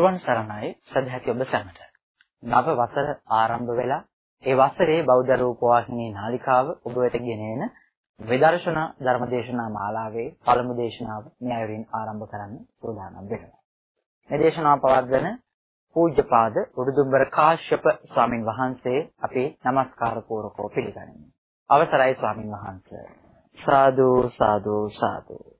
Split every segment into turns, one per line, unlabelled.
තෙරුවන් සරණයි සදැහැති ඔබ සැමට. නව වසර ආරම්භ වෙලා ඒ වසරේ බෞද්ධ රූපවාහිනී නාලිකාව ඔබ වෙත ගෙනෙන විදර්ශනා ධර්මදේශනා මාලාවේ පළමු දේශනාව මේ අයුරින් ආරම්භ කරන්න සූදානම් වෙනවා. මේ දේශනාව පවත්වන පූජ්‍යපාද උඩුදුම්බර කාශ්‍යප ස්වාමින් වහන්සේ අපි নমස්කාර පූර්වකව පිළිගනිමු. අවසරයි ස්වාමින් වහන්සේ. සාදු සාදු සාදු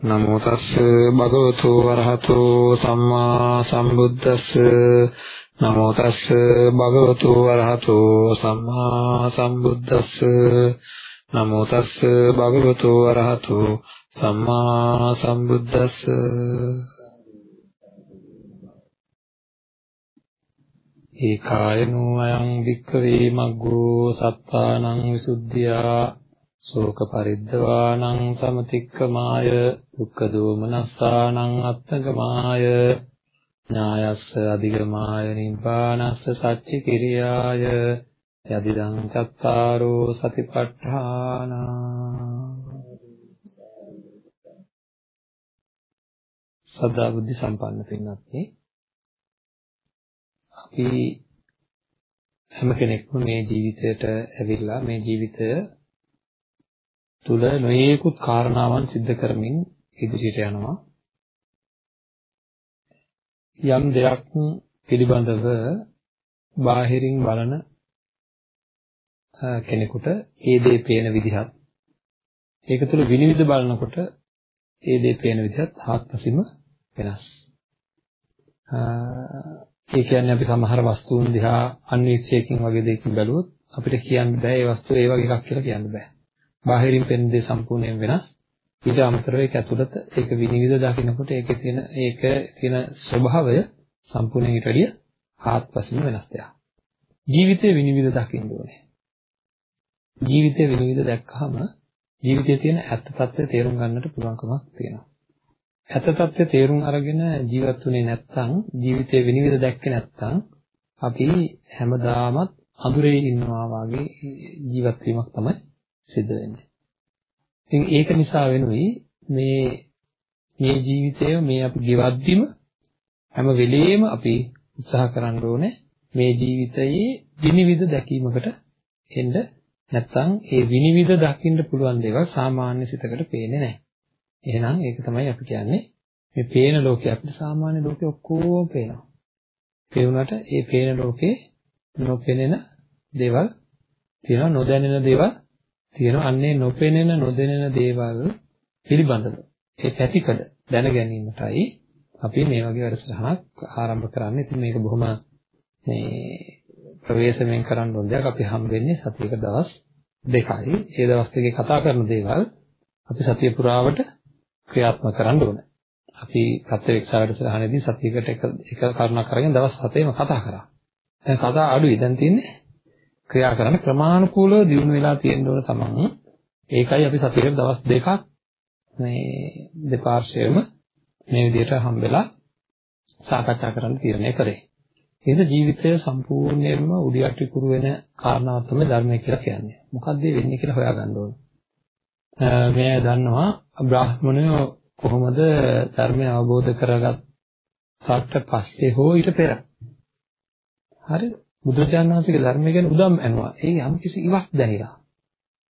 නමෝ තස්ස භගවතු වරහතෝ සම්මා සම්බුද්දස්ස. නමෝ තස්ස භගවතු වරහතෝ සම්මා සම්බුද්දස්ස. නමෝ තස්ස භගවතු වරහතෝ සම්මා සම්බුද්දස්ස. ඒකායනෝ අයං වික්ඛවේ මග්ගෝ සත්තානං විසුද්ධියා. ශෝක පරිද්දවානං සමතික්කමාය දුක්ඛ දෝමනස්සානං අත්තගමාය ඥායස්ස අධිගමාය නිබ්බානස්ස සච්චි කිරියාය යදිදං චත්තාරෝ සතිපට්ඨාන. සදා බුද්ධ සම්පන්න පින්වත්නි අපි හැම කෙනෙක්ම මේ ජීවිතයට ඇවිල්ලා මේ ජීවිතය තුල නොයේකුත් කාරණාවන් සිද්ධ කරමින් ඉදිරියට යනවා. යම් දෙයක් පිළිබඳව බාහිරින් බලන කෙනෙකුට ඒ දේ පේන විදිහත් ඒක තුළ විනිවිද බලනකොට ඒ දේ පේන විදිහත් හාත්පසින්ම වෙනස්. ඒ කියන්නේ අපි සමහර වස්තුන් දිහා අන්වීක්ෂයකින් වගේ දෙයකින් බැලුවොත් අපිට කියන්න බෑ ඒ වස්තුව ඒ වගේ එකක් කියලා කියන්න බෑ. බාහිරින් පෙනෙන දේ සම්පූර්ණයෙන් වෙනස්. ඊට අමතරව ඒක ඇතුළත ඒක විනිවිද දකිනකොට ඒකේ තියෙන ඒක තියෙන ස්වභාවය සම්පූර්ණයෙන් ඊට වැඩිය හාත්පසින්ම වෙනස් දෙයක්. ජීවිතේ විනිවිද දකින්න ඕනේ. ජීවිතේ විනිවිද දැක්කහම ජීවිතයේ තියෙන ඇත්ත తත්වය තේරුම් ගන්නට පුළුවන්කමක් තියෙනවා. ඇත්ත తත්වය තේරුම් අරගෙන ජීවත් වුණේ නැත්නම් ජීවිතේ විනිවිද දැක්කේ නැත්නම් අපි හැමදාමත් අඳුරේ ඉන්නවා වගේ ජීවත් වීමක් තමයි සිද්ධ වෙන්නේ. ඉතින් ඒක නිසා වෙනුයි මේ මේ ජීවිතය මේ අපි ගෙවද්දිම හැම වෙලෙම අපි උත්සාහ කරන්න ඕනේ මේ ජීවිතයේ විනිවිද දැකීමකට එන්න නැත්නම් ඒ විනිවිද දකින්න පුළුවන් දේවල් සාමාන්‍ය සිතකට පේන්නේ නැහැ. එහෙනම් ඒක තමයි අපි කියන්නේ මේ පේන ලෝකේ අපිට සාමාන්‍ය ලෝකේ ඔක්කොම පේනවා. පේුණාට ඒ පේන ලෝකේ නොපෙනෙන දේවල් තියෙනවා නොදැනෙන දේවල් තියෙනවා. අන්නේ නොපෙනෙන නොදැනෙන දේවල් පිළිබඳව ඒ පැතිකඩ දැන ගැනීමටයි අපි මේ වගේ වැඩසටහනක් ආරම්භ කරන්නේ. ඉතින් මේක බොහොම මේ ප්‍රවේශමෙන් කරන්න ඕන දෙයක්. අපි හම් වෙන්නේ සතියක දවස් දෙකයි. ඒ දවස් දෙකේ කතා කරන දේවල් අපි සතිය පුරාවට ක්‍රියාත්මක කරන්න ඕන. අපි ප්‍රත්‍යක්ෂ වැඩසටහනේදී සතියකට එක එක කරුණක් අරගෙන දවස් 7ේම කතා කරා. දැන් කතා අඩුයි. දැන් තියෙන්නේ ක්‍රියා කරන්න ක්‍රමානුකූලව දියුණු වෙලා තියෙන්න ඕන තමන්. ඒකයි අපි සතියේ දවස් දෙකක් මේ දෙපාර්ශ්වයම මේ විදිහට හම්බෙලා සාකච්ඡා කරන්න තීරණය කරේ. එහෙනම් ජීවිතය සම්පූර්ණයෙන්ම උඩියට විකුරු වෙන කාරණාවක් තමයි ධර්මය කියලා කියන්නේ. මොකද්ද වෙන්නේ කියලා හොයාගන්න ඕන. මේ දන්නවා බ්‍රාහ්මණයෝ කොහොමද ධර්මය අවබෝධ කරගත්තාට පස්සේ හෝ ඊට පෙර. හරිද? බුදුරජාණන් වහන්සේගේ ධර්මය ගැන උදම් ඇනවා. ඒ යම් කිසි ඉවක් දැහිලා.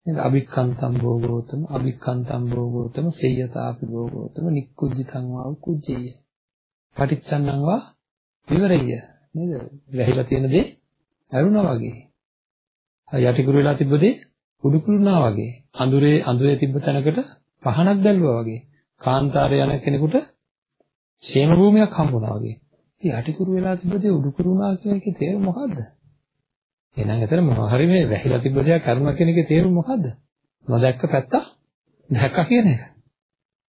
නේද? අභික්ඛන්තම් භෝගෝතම, අභික්ඛන්තම් භෝගෝතම, සේයතාපි භෝගෝතම, නික්කුජ්ජිතං වා කුජ්ජේය. පටිච්චන්නං වා විවරය. නේද? වැහිලා තියෙන දේ ඇරුණා වගේ. යටිකුරු වෙලා තිබ්බ දේ උඩුකුරුනා වගේ. අඳුරේ අඳුරේ තිබ්බ තැනකට පහනක් දැල්වුවා වගේ. කාන්තාරය යන කෙනෙකුට ෂේම භූමියක් හම්බුණා වගේ. ඉතින් යටිකුරු වෙලා තිබ්බදී උඩුකුරු වුණා කියන එකේ තේරුම මොකද්ද? එහෙනම් එතන මොනවා හරි මේ වැහිලා තිබ්බ දෙයක් කරුණා කියන එකේ තේරුම මොකද්ද? නොදැක්ක පැත්ත දැක්කා කියන එක.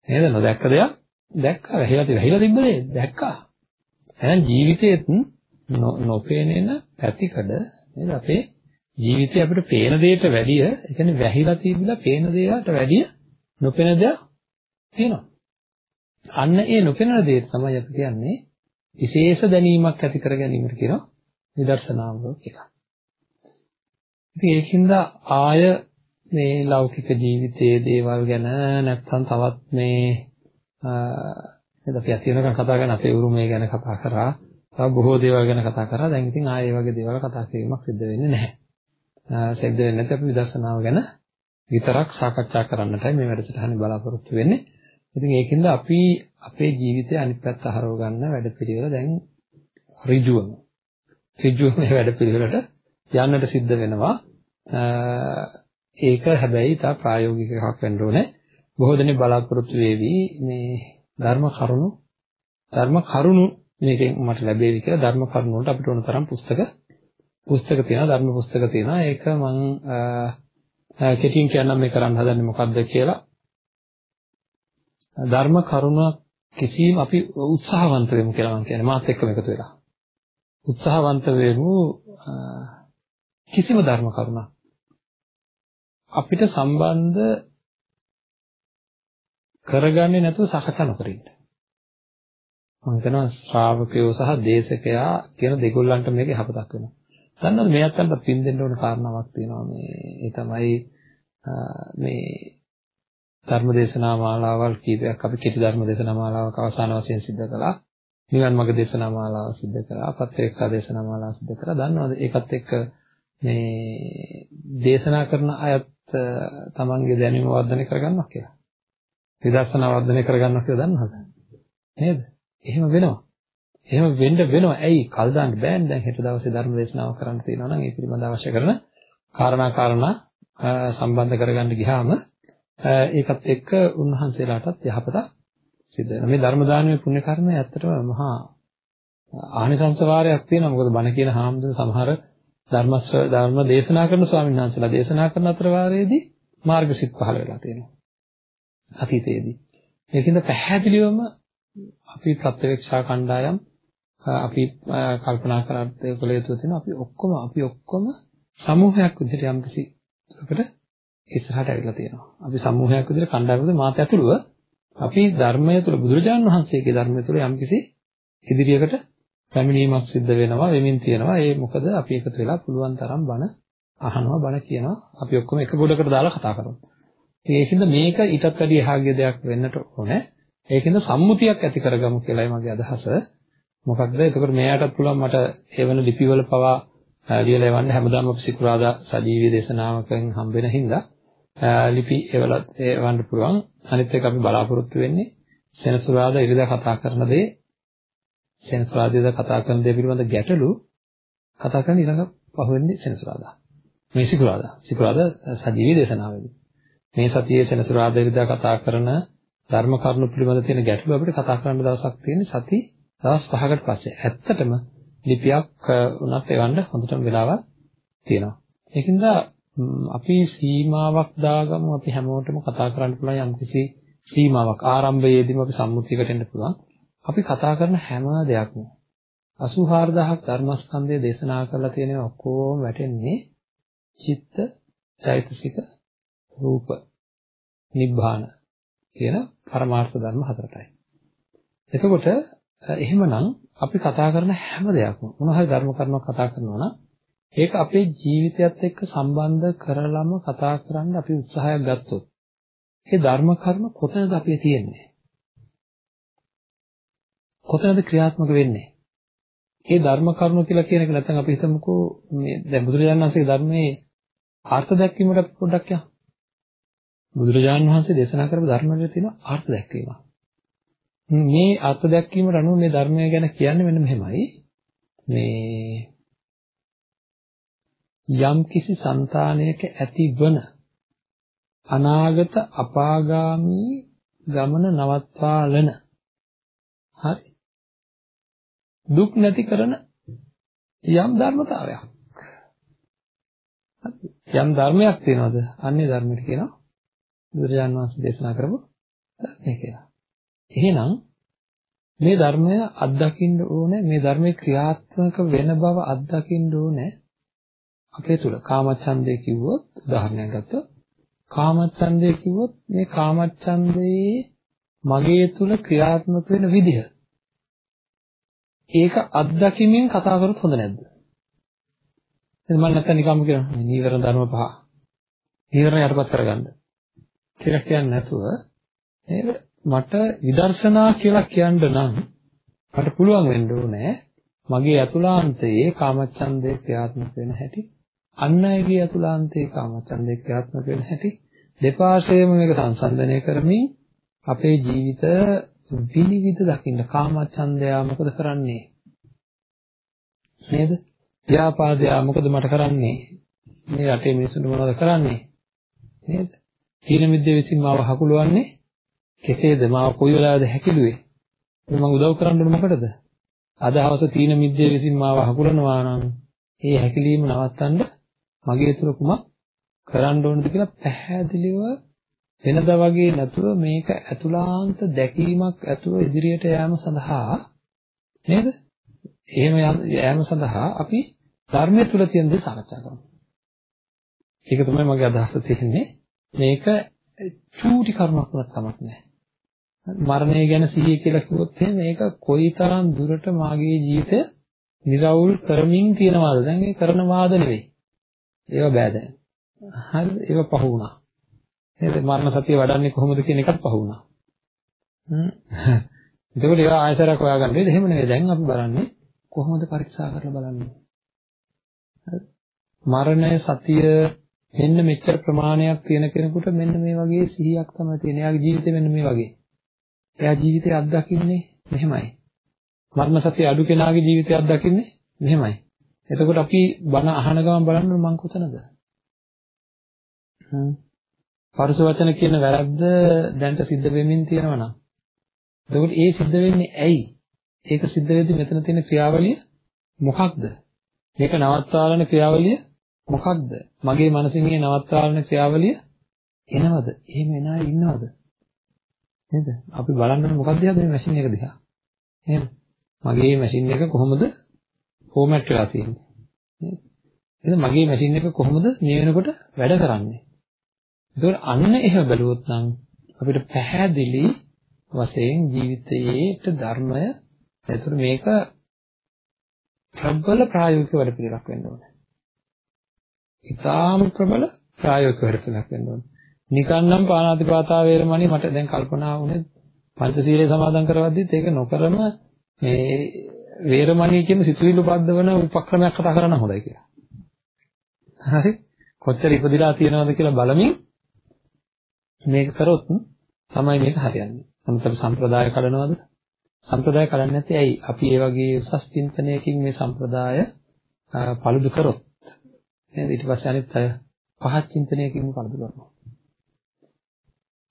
නේද? නොදැක්ක දෙයක් දැක්කා වැහිලා වැහිලා තිබ්බනේ දැක්කා. එහෙනම් ජීවිතේත් නොපේනෙන පැතිකඩ නේද අපේ ජීවිතේ අපිට පේන දෙයට වැඩිය ඒ කියන්නේ වැහිලා තිබිලා පේන දෙයට වැඩිය නොපෙන දෙයක් තියෙනවා. අන්න ඒ නොපෙනෙන දේ තමයි අපි කියන්නේ විශේෂ දැනීමක් ඇති කර ගැනීමට කියනවා නිදර්ශනාව කියලා. ඉතින් ඒකින්ද ආය මේ ලෞකික ජීවිතයේ දේවල් ගැන නැත්නම් තවත් මේ නේද අපි අතිනකන් කතා කරන අපේ උරුමය ගැන කතා කරා තව බොහෝ දේවල් ගැන කතා කරා දැන් ඉතින් ආයේ වගේ දේවල් කතා කිරීමක් සිද්ධ වෙන්නේ නැහැ. සිද්ධ වෙන්නේ නැත්නම් අපි විදර්ශනාව ගැන විතරක් සාකච්ඡා කරන්නටයි මේ වැඩසටහනේ බලාපොරොත්තු වෙන්නේ. ඉතින් ඒකින්ද අපි අපේ ජීවිතයේ අනිත් පැත්ත හරව ගන්න වැඩපිළිවෙල දැන් ඍජුවම ඍජුවම මේ වැඩපිළිවෙලට යන්නට සිද්ධ වෙනවා. ඒක හැබැයි තා ප්‍රායෝගික එකක් වෙන්න ඕනේ. බොහෝ දෙනෙක් බලාපොරොත්තු වෙවි මේ ධර්ම කරුණු ධර්ම කරුණු මේකෙන් මට ලැබෙවි කියලා ධර්ම කරුණු වලට අපිට ඕන තරම් පුස්තක පුස්තක තියෙනවා ධර්ම පුස්තක තියෙනවා ඒක මම කෙටියෙන් කියන්නම් මේ කරන්න හදන්නේ මොකක්ද කියලා ධර්ම කරුණ කිසිම අපි උත්සාහවන්ත වෙමු කියලා මම කියන්නේ මාත් එක්කම එකතු වෙලා උත්සාහවන්ත වෙමු කිසිම ධර්ම කරුණක් අපිට සම්බන්ධ කරගන්නේ නැතුව සාකච්ඡා නොකර ඉන්න. මම හිතනවා ශ්‍රාවකයෝ සහ දේශකයා කියන දෙගොල්ලන්ට මේක යහපතක් වෙනවා. දන්නවද මේ අත්තන්ට පින් දෙන්න ඕන කාරණාවක් තියෙනවා මේ ඒ තමයි මේ ධර්මදේශනා මාලාවල් කීපයක් අපි කෙටි ධර්මදේශනා මාලාවක් අවසාන වශයෙන් සිද්ධ කළා. නිවන් මාර්ග දේශනා මාලාව සිද්ධ කළා. පත්‍රේක්ෂා දේශනා මාලාව සිද්ධ කළා. දන්නවද ඒකත් එක්ක මේ දේශනා කරන අයත් තමන්ගේ දැනුම වර්ධනය කරගන්නවා කියලා. විදර්ශනා වර්ධනය කරගන්නවා කියලා දන්නවද? නේද? එහෙම වෙනවා. එහෙම වෙන්න වෙනවා. ඇයි? කල් දාන්න බෑනේ. දැන් හෙට දවසේ ධර්ම දේශනාවක් කරන්න තියෙනවා නම් ඒ පිළිබඳ අවශ්‍ය කරන කාරණා කාරණා සම්බන්ධ කරගන්න ගියාම ඒකත් එක්ක උන්වහන්සේලාටත් යහපත සිද්ධ වෙනවා. මේ ධර්ම දානමය පුණ්‍ය කර්මය ඇත්තටම මහා ආනිසංස වාරයක් තියෙනවා. මොකද බණ කියන හාමුදුරුවෝ සමහර ධර්ම ධර්ම දේශනා කරන ස්වාමීන් වහන්සේලා දේශනා කරන අතර වාරයේදී මාර්ගසිත පහළ වෙලා තියෙනවා. අතීතයේදී. ඒකින්ද පැහැදිලිවම අපි ප්‍රත්‍යක්ෂා කණ්ඩායම් අපි කල්පනා කරද්දී කළ යුතු තියෙනවා අපි ඔක්කොම අපි ඔක්කොම සමූහයක් විදිහට යම්කිසි අපිට ඉස්සරහට ඇවිල්ලා තියෙනවා. අපි සමූහයක් විදිහට කණ්ඩායමක මාත ඇතුළුව අපි ධර්මය තුළ බුදුරජාණන් වහන්සේගේ ධර්මය තුළ යම්කිසි ඉදිරියකට පැමිණීමක් සිද්ධ වෙනවා වෙමින් තියෙනවා. ඒ මොකද අපි එකතු වෙලා පුළුවන් තරම් බණ අහනවා බණ කියනවා. අපි ඔක්කොම එක ගොඩකට දාලා කතා කරනවා. ඒකින්ද මේක ඊටත් වැඩි එහා ගිය දෙයක් වෙන්නට ඕනේ. ඒකින්ද සම්මුතියක් ඇති කරගමු කියලායි මගේ අදහස. මොකක්ද? එතකොට මෙයාටත් පුළුවන් මට එවන ලිපිවල පවා ලියලා එවන්න හැමදාම අපි සිකුරාදා සජීවී දේශනාවකින් හම්බ වෙන හින්දා ලිපි එවලත් එවන්න පුළුවන්. අනිත් එක අපි බලාපොරොත්තු වෙන්නේ සෙනසුරාදා ඉරිදා කතා කරන දේ සෙනසුරාදා කතා කරන දේ පිළිබඳ ගැටලු කතා කරන ඊළඟ පහුවෙන්නේ සෙනසුරාදා. මේ සිකුරාදා. සිකුරාදා සජීවී දේශනාවේදී. මේ සතියේ සෙනසුරාදා ඉරිදා කතා කරන ධර්ම කරුණු පිළිබඳ තියෙන ගැටලු අපිට කතා කරන්න දවසක් තියෙන සති දවස් 5කට පස්සේ. ඇත්තටම ලිපියක් උනත් එවන්න හොඳටම වෙලාවක් තියෙනවා. ඒකින්ද අපි සීමාවක් දාගමු අපි හැමෝටම කතා කරන්න පුළුවන් යම්කිසි සීමාවක් ආරම්භයේදීම අපි සම්මුතියකට එන්න පුළුවන්. අපි කතා කරන හැම දෙයක්ම 84000ක් ධර්මස්කන්ධය දේශනා කරලා තියෙනවා ඔක්කොම වැටෙන්නේ චිත්ත, චෛතසික, රූප, නිබ්බාන කියන පරමාර්ථ ධර්ම හතරටයි. එතකොට එහෙමනම් අපි කතා කරන හැම දෙයක්ම මොන හරි ධර්ම කරුණක් කතා කරනවා නම් ඒක අපේ ජීවිතයත් එක්ක සම්බන්ධ කරලම කතා කරන්න අපි උත්සාහයක් ගත්තොත් ඒ ධර්ම කරුණ කොතනද අපි තියෙන්නේ? කොතනද ක්‍රියාත්මක වෙන්නේ? ඒ ධර්ම කරුණ කියලා කියන එක නැත්නම් අපි හිතමුකෝ මේ දැන් බුදුරජාණන් වහන්සේගේ ධර්මයේ අර්ථ දැක්වීමට අපි පොඩ්ඩක් යමු. බුදුරජාණන් වහන්සේ දේශනා කරපු ධර්මවල තියෙන අර්ථ දැක්වීම. මේ අර්ථ දැක්වීමට අනුව මේ ධර්මය ගැන කියන්නේ මෙන්න මෙහෙමයි. මේ යම් කිසි సంతානයක ඇතිවන අනාගත අපාගාමී ගමන නවත්වාලන හරි. දුක් නැති කරන යම් ධර්මතාවයක්. යම් ධර්මයක් තියෙනවද? අන්නේ ධර්මයට කියනවා. බුදුරජාණන් වහන්සේ දේශනා කරපු ධර්මය කියලා. එහෙනම් මේ ධර්මය අත්දකින්න ඕනේ මේ ධර්මයේ ක්‍රියාත්මක වෙන බව අත්දකින්න ඕනේ අපේ තුල කාමච්ඡන්දය කිව්වොත් උදාහරණයක් ගත්තොත් කාමච්ඡන්දය කිව්වොත් මේ කාමච්ඡන්දයේ මගේ තුල ක්‍රියාත්මක වෙන විදිහ ඒක අත්දැකීමෙන් කතා කරොත් හොඳ නැද්ද? එහෙනම් මම නැත්තම් නිකම්ම කියනවා නීවරණ ධර්ම පහ. නීවරණ යටපත් කරගන්න. කියලා කියන්නේ නැතුව නේද? මට විදර්ශනා කියලා කියන්න නම් මට පුළුවන් වෙන්න ඕනේ මගේ අතුලාන්තයේ කාමච්ඡන්දේ ක්‍රියාත්මක වෙන හැටි අන් අයගේ අතුලාන්තයේ කාමච්ඡන්දේ ක්‍රියාත්මක වෙන හැටි දෙපාර්ශ්වයම මේක සංසන්දනය කරමින් අපේ ජීවිත විනිවිද දකින්න කාමච්ඡන්දයා මොකද කරන්නේ? නේද? ව්‍යාපාදයා මොකද මට කරන්නේ? මේ රටේ මිනිස්සුන්ට මොනවද කරන්නේ? නේද? තීන මිද්දේ විසින් මාව හකුලවන්නේ කෙසේද? මාව කොයි වෙලාවද හැකිලුවේ? මම උදව් කරන්න ඕන මොකටද? අද හවස තීන මිද්දේ විසින් මාව හකුලනවා නම් ඒ හැකිලිම නවත්තන්න මගේ තුල කුමක් කරන්න ඕනද කියලා පැහැදිලිව වෙනදා වගේ නැතුව මේක අතුලාන්ත දැකීමක් ඇතුව ඉදිරියට යාම සඳහා නේද? එහෙම යාම සඳහා අපි ධර්මයේ තුල තියෙන දේ සාකච්ඡා කරමු. ඒක තමයි මගේ අදහස තියෙන්නේ. මේක චූටි කර්මයක් වුණත් කමක් නැහැ. මරණය ගැන සිහිය කියලා කිව්වොත් එහෙනම් මේක කොයිතරම් දුරට මාගේ ජීවිතය නිරවුල් කරමින් තියනවාද? දැන් ඒ කරන වාද නෙවෙයි. ඒවා බෑ දැන්. හරිද? ඒවා පහ වුණා. නේද? මරණ සතිය වඩන්නේ කොහොමද කියන එකත් පහ වුණා. හ්ම්. එතකොට ඒවා ආයතරයක් හොයාගන්න නේද? එහෙම නෙවෙයි. දැන් අපි බලන්නේ කොහොමද පරීක්ෂා කරලා බලන්නේ. මරණය සතිය මෙන්න මෙච්චර ප්‍රමාණයක් තියෙන කෙනෙකුට මෙන්න මේ වගේ සිහියක් තමයි තියෙන්නේ. එයාගේ ජීවිතේ මෙන්න මේ වගේ. එයා ජීවිතේ අත්දකින්නේ මෙහෙමයි. මරණ සතිය අඩු කෙනාගේ ජීවිතය අත්දකින්නේ මෙහෙමයි. එතකොට අපි බණ අහන ගමන් බලන්න මං කොතනද? හ්ම්. පරස වචන කියන වැරද්ද දැන්ට සිද්ධ වෙමින් තියෙනවා නම්. එතකොට ඒ සිද්ධ වෙන්නේ ඇයි? ඒක සිද්ධ වෙද්දි මෙතන තියෙන ක්‍රියාවලිය මොකක්ද? මේක නවත්තාලන ක්‍රියාවලිය මොකක්ද? මගේ මනසින් මේ නවත්තාලන ක්‍රියාවලිය එනවද? එහෙම එන අය ඉන්නවද? නේද? අපි බලන්න මොකක්ද මේ මැෂින් එක දිහා. නේද? මගේ මැෂින් එක කොහොමද ෆෝමැට් වෙලා තියෙන්නේ? නේද? එහෙනම් මගේ මැෂින් එක කොහොමද මේ වෙනකොට වැඩ කරන්නේ? ඒතකොට අන්න එහෙම බැලුවොත් නම් අපිට පැහැදිලි වශයෙන් ජීවිතයේට ධර්මය ඒතර මේක ප්‍රබල ප්‍රායෝගික වැඩ පිළිවෙලක් වෙන්න ඕනේ. ඊටාම ප්‍රබල ප්‍රායෝගික වැඩ පිළිවෙලක් වෙන්න ඕනේ. නිකන් නම් පාණාතිපාතා වේරමණී මට දැන් කල්පනා වුණේ පංචශීලයේ සමාදන් කරවද්දිත් ඒක නොකරම මේ වේරමණී කියන සිතුවිලි උපද්දවන උපක්‍රමයක් කතා කරන්න හොඳයි කියලා. හරි? කොච්චර ඉපදිලා තියෙනවද කියලා බලමින් මේක කරොත් තමයි මේක හරියන්නේ. නමුත් අපි සම්ප්‍රදාය කඩනවද? සම්ප්‍රදාය කඩන්නේ නැත්තේ ඇයි? අපි ඒ වගේ උසස් චින්තනයකින් මේ සම්ප්‍රදාය පළුදු කරොත් නේද? ඊට පස්සේ අනිත් අය පහත් චින්තනයකින් පළුදු කරනවා.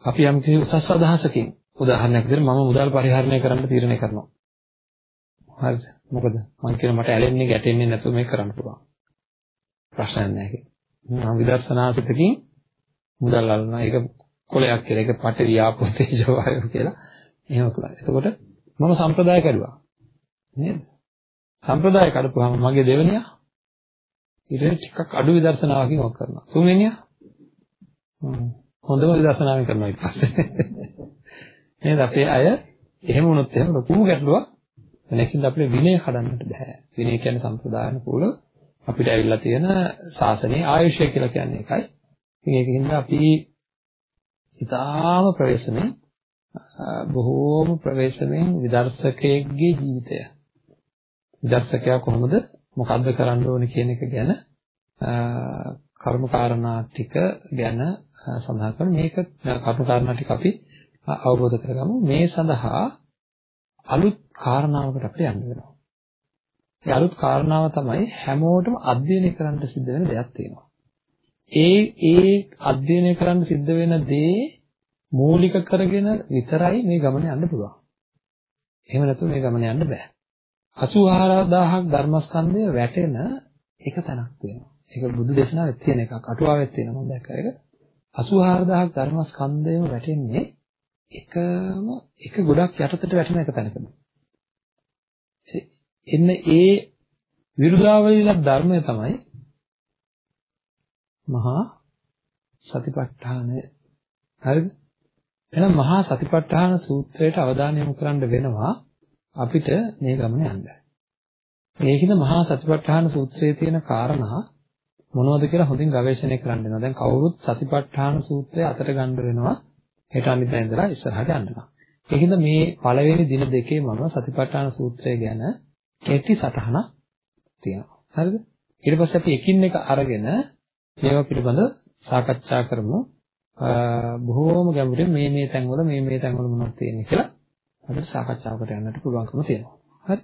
අපි යම් කිසි උසස් අදහසකින් උදාහරණයක් විදිහට මම මුදල් පරිහරණය කරන්න තීරණය කරනවා. හරිද? මොකද මම කියන මට ඇලෙන්නේ ගැටෙන්නේ නැතුව මේක කරන්න පුළුවන්. ප්‍රශ්නයක් නැහැ. මම විදර්ශනාසිතකින් මුදල් අල්ලනවා. ඒක කොලයක් කියලා. ඒක පට වියාපෝ තේජෝ වායෝ කියලා. එහෙම කරා. එතකොට මම සම්ප්‍රදාය කරුවා. නේද? සම්ප්‍රදාය කඩපුවාම මගේ දෙවෙනියා ඊට ටිකක් අඩු විදර්ශනාවකින් ඔක් කරනවා. තුන්වෙනියා හොඳම විදර්ශනාවෙන් කරනවා ඊට පස්සේ. නේද? අපේ අය එහෙම වුණොත් එහෙම ලොකු ගැටලුවක් නැකින්ද අපිට විනය කඩන්නට බෑ. විනය කියන්නේ සම්ප්‍රදායන කුල අපිට ඇවිල්ලා තියෙන ශාසනයේ ආයුෂය කියලා කියන්නේ ඒකයි. ඉතින් ඒකින්ද අපි ඉතාම ප්‍රවේශමෙන් බොහෝම ප්‍රවේශමෙන් විදර්ශකයෙක්ගේ ජීවිතය විදර්ශකයා කොහොමද මොකද්ද කරන්න ඕනේ කියන එක ගැන කර්ම කාරණා ටික ගැන සඳහන් කරන මේක කර්ම කාරණා ටික අපි අවබෝධ කරගමු මේ සඳහා අලුත් කාරණාවකට අපිට යන්න වෙනවා. ඒ අලුත් කාරණාව තමයි හැමෝටම අධ්‍යයනය කරන්න සිද්ධ වෙන දෙයක් තියෙනවා. ඒ ඒ අධ්‍යයනය කරන්න සිද්ධ වෙන දේ මූලික කරගෙන විතරයි මේ ගමන යන්න පුළුවන්. එහෙම නැතුව මේ ගමන යන්න බෑ. 84000ක් ධර්මස්කන්ධය වැටෙන එක තැනක් තියෙනවා. ඒක බුදු දේශනාවෙත් තියෙන එකක්. අටුවාවෙත් තියෙන මම දැක්ක එක. 84000ක් ධර්මස්කන්ධයම වැටෙන්නේ එකම එක ගොඩක් යටතට වැටෙන එක තැනකද. එන්න ඒ විරුදාවලිලක් ධර්මය තමයි මහා සතිපට්ඨානය. හරිද? එහෙනම් මහා සතිපට්ඨාන සූත්‍රයට අවධානය යොමු කරන්න වෙනවා අපිට මේ ගමන යන්න. මේකෙද මහා සතිපට්ඨාන සූත්‍රයේ තියෙන කාරණා මොනවද කියලා හොඳින් ගවේෂණය කරන්න වෙනවා. දැන් කවුරුත් සතිපට්ඨාන සූත්‍රය අතට ගන්න වෙනවා. හෙට අනිද්දා ඉඳලා ඉස්සරහට යන්නවා. ඒකින්ද මේ පළවෙනි දින දෙකේ මම සතිපට්ඨාන සූත්‍රය ගැන කෙටි සටහනක් තියෙනවා. හරිද? ඊට පස්සේ අපි එකින් එක අරගෙන මේවා පිළිබඳව සාකච්ඡා කරමු. බොහෝම ගැඹුරින් මේ මේ තැන්වල මේ මේ තැන්වල මොනවද තියෙන්නේ කියලා අපිට සාකච්ඡාවකට යන්නට පුළුවන්කම තියෙනවා. හරි?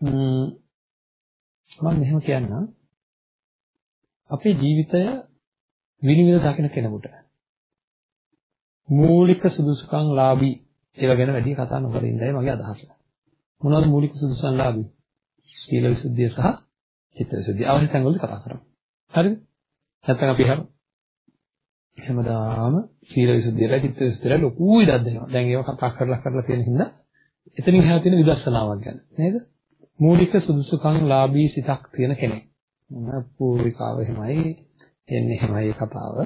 මම මෙහෙම කියන්නම්. අපේ ජීවිතය විනිවිද දකින කෙනෙකුට මූලික සුදුසුකම් ලාභී ඒවා ගැන වැඩි කතා නොකර ඉඳයි මගේ අදහස. මොනවද මූලික සුදුසුකම් ලාභී? සීල විසුද්ධිය සහ චිත්ත විසුද්ධිය. අවශ්‍ය තැන් වලදී කතා කරමු. හරිද? නැත්නම් අපි හැම හැමදාම සීල විසුද්ධියට චිත්ත විසුද්ධියට ලොකු ඉඩක් දෙනවා. දැන් ඒවා කතා කරලා කරලා තියෙන හින්දා එතනින් එහා තියෙන විදර්ශනාවක් ගැන නේද? මූලික සුදුසුකම් ලාභී සිතක් තියෙන කෙනෙක්. පූර්විකාව එහෙමයි එන්නේ එහෙමයි කතාව.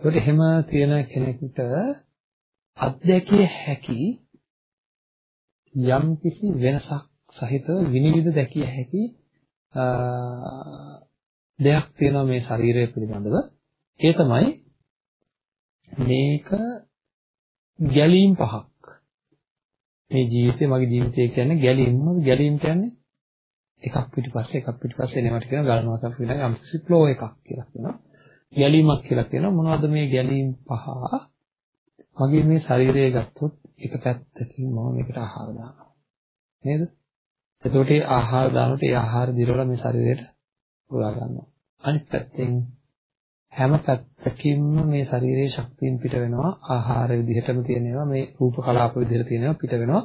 ඒකට එහෙම තියෙන කෙනෙකුට අත්දැකිය හැකි යම් කිසි වෙනසක් සහිතව විනිවිද දැකිය හැකි දෙයක් තියෙනවා මේ ශරීරය පිළිබඳව. ඒ තමයි මේක ගැලීම් පහක්. මේ ජීවිතේ මගේ ජීවිතය කියන්නේ ගැලීම් මොකද ගැලීම් කියන්නේ එකක් පිටිපස්සේ එකක් පිටිපස්සේ එනවට කියන ගලනවා තමයි කියන යම් කිසි ෆ්ලෝ එකක් කියලා කියනවා. ගැලීමක් කියලා කියනවා. මොනවද මේ ගැලීම් පහ? මගේ මේ ශරීරය ගත්තොත් එක පැත්තකින් මම මේකට ආහාර දානවා. නේද? එතකොට ඒ ආහාර දානකොට ඒ ආහාර දිරවලා මේ ශරීරයට පුරා ගන්නවා. අනිත් පැත්තෙන් හැම පැත්තකින්ම මේ ශරීරයේ ශක්තියින් පිට වෙනවා ආහාර විදිහටම තියෙනවා මේ රූප කලාප විදිහට තියෙනවා පිට වෙනවා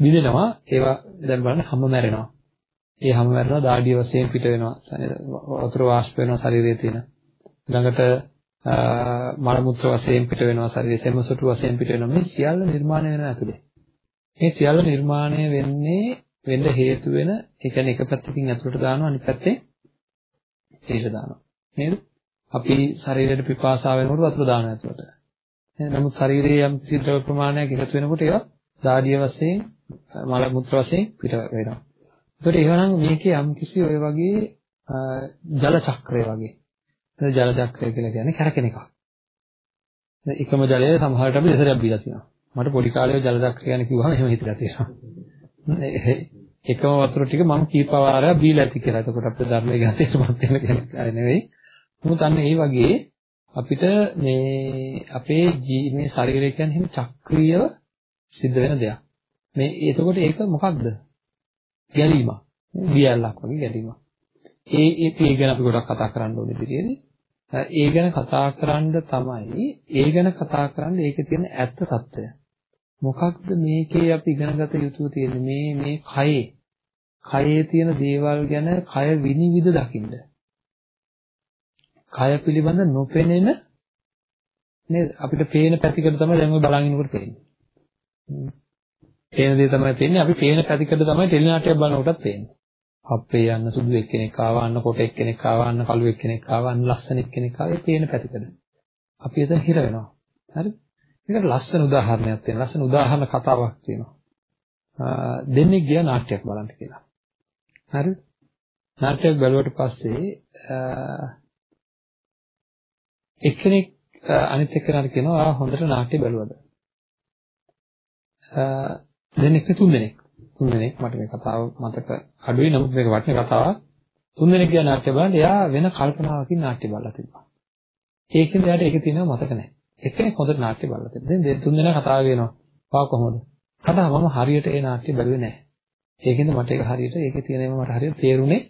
විදිනවා ඒවා දැන් බලන්න හැම මැරෙනවා ඒ හැම මැරෙනවා දාඩිය වශයෙන් පිට වෙනවා වතුර වාෂ්ප වෙනවා ශරීරයේ තියෙන ළඟට මල මුත්‍ර වශයෙන් පිට වෙනවා ශරීරයේ සෙමසොටු වශයෙන් පිට වෙනවා මේ සියල්ල නිර්මාණය වෙන ඇතුලේ මේ සියල්ල නිර්මාණය වෙන්නේ වෙන්න හේතු වෙන ඒ කියන්නේ එක පැත්තකින් ඇතුලට දානවා අනිත් පැත්තෙන් පිට දානවා නේද අපි ශරීරයට පිපාසාව වෙනකොට වතුර දානවා ඇතුළට. නමුත් ශරීරයේ යම් කිසි ද්‍රව ප්‍රමාණයක් එකතු වෙනකොට ඒවා දාඩිය වශයෙන් මල මුත්‍ර වශයෙන් පිට වෙනවා. ඒකට එහෙනම් මේකේ යම් කිසි ඔය වගේ ජල චක්‍රය වගේ. ජල චක්‍රය කියලා කියන්නේ කැරකෙන එකක්. එකම ජලය සමහරට අපි දෙසරයක් බීලා තියෙනවා. මට පොඩි කාලේ ජල චක්‍රය ගැන කිව්වම එහෙම හිතලා තියෙනවා. එකම වතුර ටික මම කීප වාරයක් බීලා ඇති කියලා. එතකොට අපේ ධර්මයේ ගැන තේරුමක් වෙන කෙනෙක් නෙවෙයි. නමුත් අන්න ඒ වගේ අපිට මේ අපේ මේ ශරීරය කියන්නේ හිම චක්‍රීයව සිද්ධ වෙන දෙයක්. මේ එතකොට ඒක මොකක්ද? ගැලීමක්. දියැලක් වගේ ගැලීමක්. ඒ ඒ ඒ ගැන අපි ගොඩක් කතා කරන්න ඕනේ පිටියේදී. ඒ ගැන කතා කරන්න තමයි ඒ ගැන කතා කරන්න ඒකේ තියෙන ඇත්ත తত্ত্বය. මොකක්ද මේකේ අපි ඉගෙනගත යුතු තියෙන්නේ මේ මේ කයේ කයේ තියෙන දේවල් ගැන කය විනිවිද දකින්න. කය පිළිබඳ නොපෙනෙන නේද අපිට පේන පැතිකඩ තමයි දැන් ඔය බලන් ඉන්නකොට පේන්නේ. පේන දේ තමයි පේන්නේ අපි පේන පැතිකඩ තමයි ටෙලිනාට්‍යයක් බලනකොටත් පේන්නේ. අපේ යන්න සුදු එක්කෙනෙක් ආවා අන්න කොට එක්කෙනෙක් ආවා අන්න කළු එක්කෙනෙක් ආවා අන්න ලස්සන එක්කෙනෙක් ආවා ඒ පේන පැතිකඩ. අපි එතන හිර වෙනවා. හරිද? මේකට ලස්සන උදාහරණයක් තියෙනවා. ලස්සන උදාහරණ කතාවක් තියෙනවා. දෙන්නේ ගියා නාට්‍යයක් බලන්න කියලා. හරිද? නාට්‍යයක් බැලුවට පස්සේ එක්කෙනෙක් අනිත් එක්කෙනාට කියනවා ආ හොඳට නාට්‍ය බැලුවද? දෙන්නෙක් තුන් දෙනෙක්. තුන් දෙනෙක් මට මේ කතාව මතක අඩුයි නමුත් මේක වටින කතාවක්. තුන් දෙනෙක් ගියා නාට්‍ය බලන්න එයා වෙන කල්පනාවකින් නාට්‍ය බලලා තිබ්බා. ඒකෙන්ද එයාට ඒක තියෙනව මතක නැහැ. එක්කෙනෙක් හොඳට නාට්‍ය බලලා තිබ්බා. දැන් තුන් දෙනා කතාව වෙනවා. වා කොහොමද? කතාව මම හරියට ඒ නාට්‍ය බැලුවේ නැහැ. ඒකෙන්ද මට ඒක හරියට ඒකේ තියෙන ඒවා මට හරියට තේරුනේ